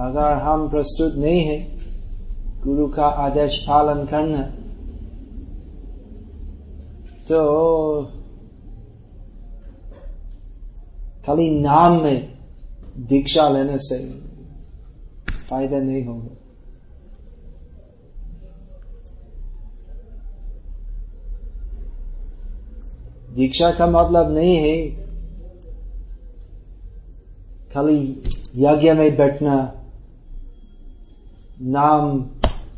अगर हम प्रस्तुत नहीं है, गुरु का आदेश पालन करना तो खाली नाम में दीक्षा लेने से फ़ायदा नहीं होगा। दीक्षा का मतलब नहीं है। खाली यज्ञ में बैठना, नाम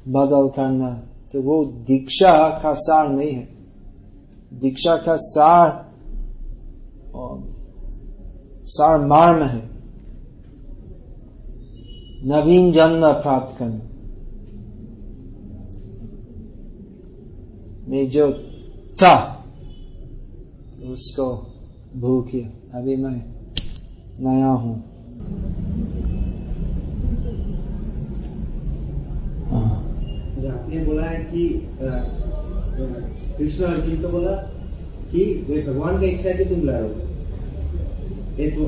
बदल करना तो वो दीक्षा का सार नहीं है। दीक्षा का सार सार मार्म है। नवीन जन्म प्राप्त करना। मैं जो था उसको किया अभी मैं नया हूँ।
आपने बोला है कि कृष्ण अर्जुन को बोला कि वे भगवान का इच्छा है कि तुम लड़ो। ये तो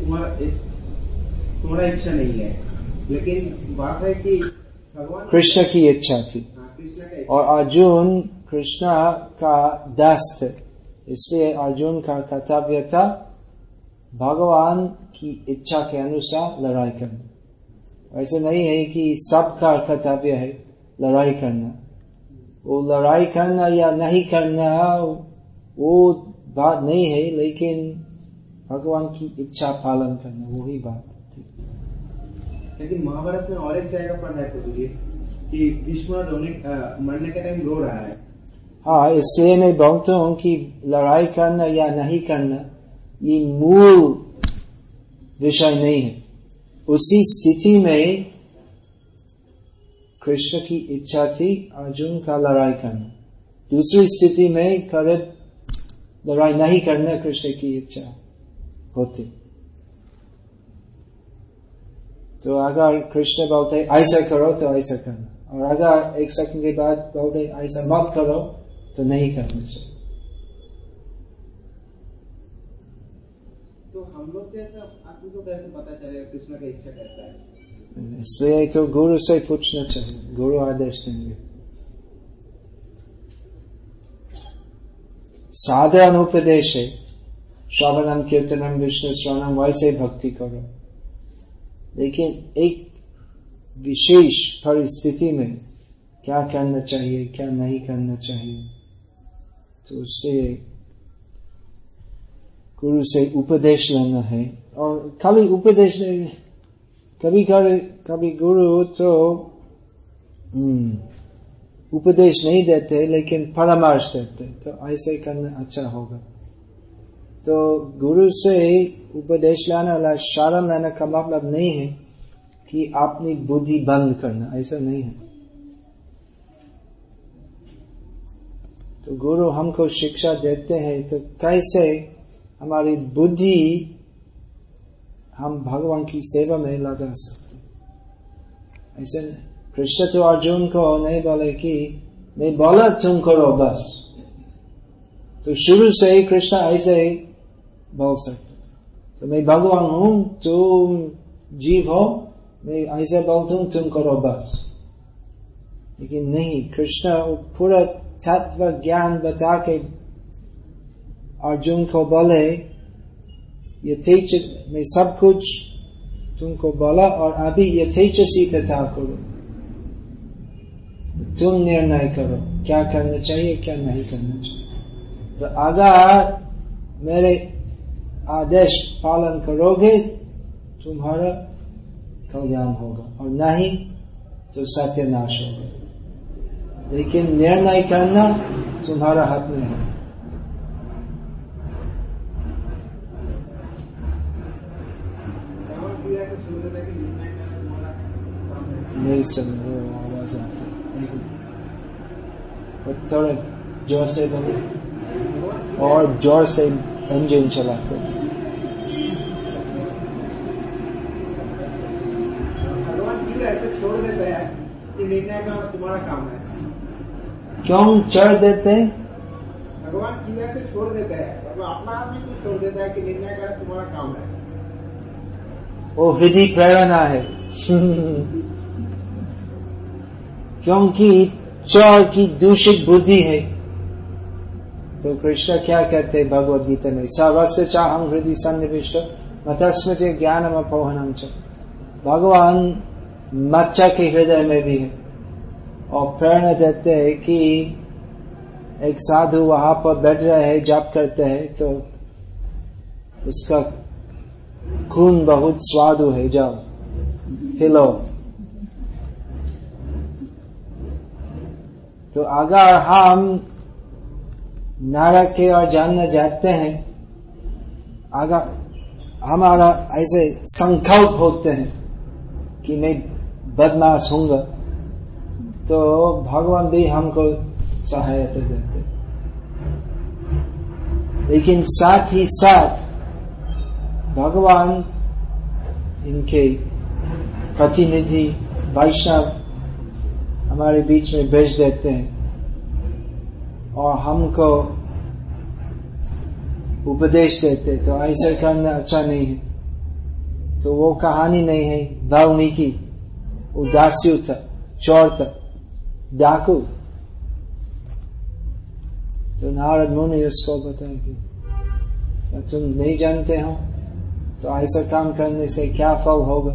तुम्हारा तुम्हारा इच्छा नहीं है। लेकिन बात है कि भगवान
कृष्ण की इच्छा थी।
हाँ,
और अर्जुन कृष्ण का दास थे। इसलिए अर्जुन का कर्तव्य था भगवान की इच्छा के अनुसार लड़ाई करना। ऐसे नहीं है कि सबका कर्तव्य है लड़ाई करना। वो लड़ाई करना या नहीं करना, वो बात नहीं है, लेकिन भगवान की इच्छा पालन करना वही बात
लेकिन महाभारत में और एक जगह पर है कि भीष्म मरने के टाइम रो रहा है।
हाँ इसलिए मैं बोलता हूँ कि लड़ाई करना या नहीं करना, ये मूल विषय नहीं है। उसी स्थिति में कृष्ण की इच्छा थी अर्जुन का लड़ाई करना। दूसरी स्थिति में करे लड़ाई नहीं करना कृष्ण की इच्छा होती। तो अगर कृष्ण बोलते ऐसा करो तो ऐसा करना। और अगर एक सेकंड के बाद बोलते ऐसा मत करो। तो नहीं करना चाहिए।
तो हम लोग कैसे आदमी को कैसे पता चलेगा कृष्ण का इच्छा कैसा है?
इसलिए तो गुरु से पूछना चाहिए। गुरु आदेश देंगे। साधारण उपदेश है श्रवणम कीर्तनम विष्णु श्रवणम वैसे भक्ति करो। लेकिन एक विशेष परिस्थिति में क्या करना चाहिए क्या नहीं करना चाहिए? तो उससे गुरु से उपदेश लेना है। और खाली उपदेश कभी कभी कभी गुरु तो हम्म, उपदेश नहीं देते लेकिन परामर्श देते तो ऐसे करना अच्छा होगा। तो गुरु से उपदेश लाना ला शरण लेना का मतलब नहीं है कि अपनी बुद्धि बंद करना ऐसा नहीं है। तो गुरु हमको शिक्षा देते हैं तो कैसे हमारी बुद्धि हम भगवान की सेवा में लगा सकते ऐसे कृष्ण तो अर्जुन को नहीं बोले कि, मैं बोला तुम करो बस। तो शुरू से ही कृष्ण ऐसे ही बोल सकते तो मैं भगवान हूँ, तुम जीव हो, मैं ऐसे बोलता हूँ, तुम करो बस। लेकिन नहीं, कृष्ण पूरा तत्व ज्ञान बता के अर्जुन को बोले यथेच मैं सब कुछ तुमको बोला और अभी यथेचसी कथा करो। तुम निर्णय करो, क्या करना चाहिए, क्या नहीं करना चाहिए। तो अगर मेरे आदेश पालन करोगे, तुम्हारा कल्याण होगा और नहीं तो सत्यानाश होगा। लेकिन निर्णय करना तुम्हारा हाथ में है।
कि।
और थोड़ा ज़ोर से बोले और ज़ोर से इंजन चलाते
भगवान क्यों ऐसे छोड़ देता है कि निर्णय करना तुम्हारा काम है।
क्यों चढ़ देते हैं?
भगवान क्यों ऐसे छोड़ देते हैं मतलब अपना आदमी क्यों छोड़ देता है कि निर्णय करना तुम्हारा काम है।
वो हृदय प्रेरणा है। क्योंकि चौर की दूषित बुद्धि है। तो कृष्ण क्या कहते हैं भगवत गीता में? सर्वस्व चाहम हृदय सन्निविष्ट मतस्मृति ज्ञानम अपोहनम च। भगवान मच्छा के हृदय में भी है। और प्रेरणा देते हैं कि एक साधु वहाँ पर बैठ रहे हैं, जाप करते हैं तो उसका खून बहुत स्वादु है, जाओ पिलो तो अगर हम नरक के और जानना चाहते हैं, अगर हमारा ऐसे संकल्प होते हैं कि मैं बदमाश हूँगा तो भगवान भी हमको सहायता देते लेकिन साथ ही साथ भगवान इनके प्रतिनिधि वैष्णव हमारे बीच में भेज देते हैं और हमको उपदेश देते तो ऐसा करना अच्छा नहीं है। तो वो कहानी नहीं है। वाल्मीकि उदास्यु था चौर था। डाकू तो नारद मुनि उसको बताया कि, क्या तुम नहीं जानते हो? तो ऐसा काम करने से क्या फल होगा?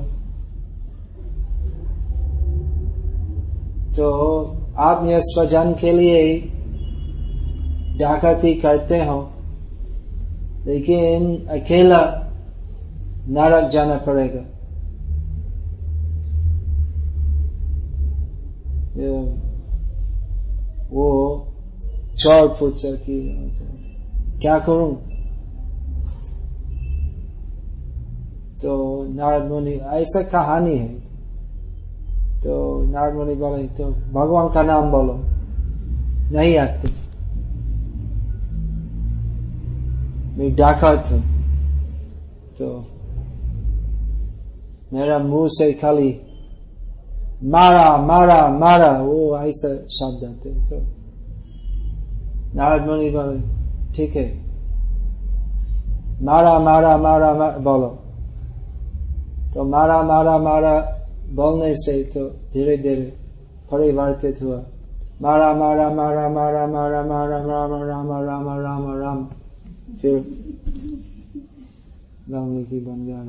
तो आप यह स्वजन के लिए डाकती करते हो, लेकिन अकेला नरक जाना पड़ेगा। वो चौर पूछा कि क्या करूँ? तो नारद मुनि, ऐसा कहानी है। तो नारद मुनि बोले तो भगवान का नाम बोलो। नहीं आते। मैं डाकत हूँ तो मेरा मुँह से खाली मारा मारा मारा वो ऐसा शब्द आते तो नारद मुनि बोले ठीक है मारा मारा मारा मारा बोलो तो मारा मारा मारा बोलने से तो धीरे धीरे परिवर्तित हुआ मारा मारा मारा मारा मारा मारा राम राम राम राम राम फिर वाल्मीकि बन गया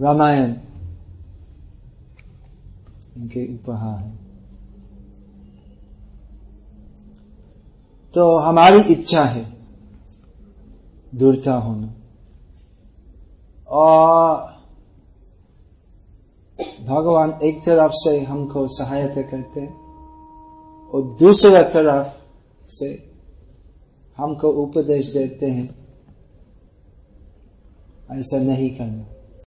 रामायण इनके उपहार है। तो हमारी इच्छा है दूरता होना। और भगवान एक तरफ़ से हमको सहायता करते हैं और दूसरा तरफ़ से हमको उपदेश देते हैं, ऐसा नहीं करना।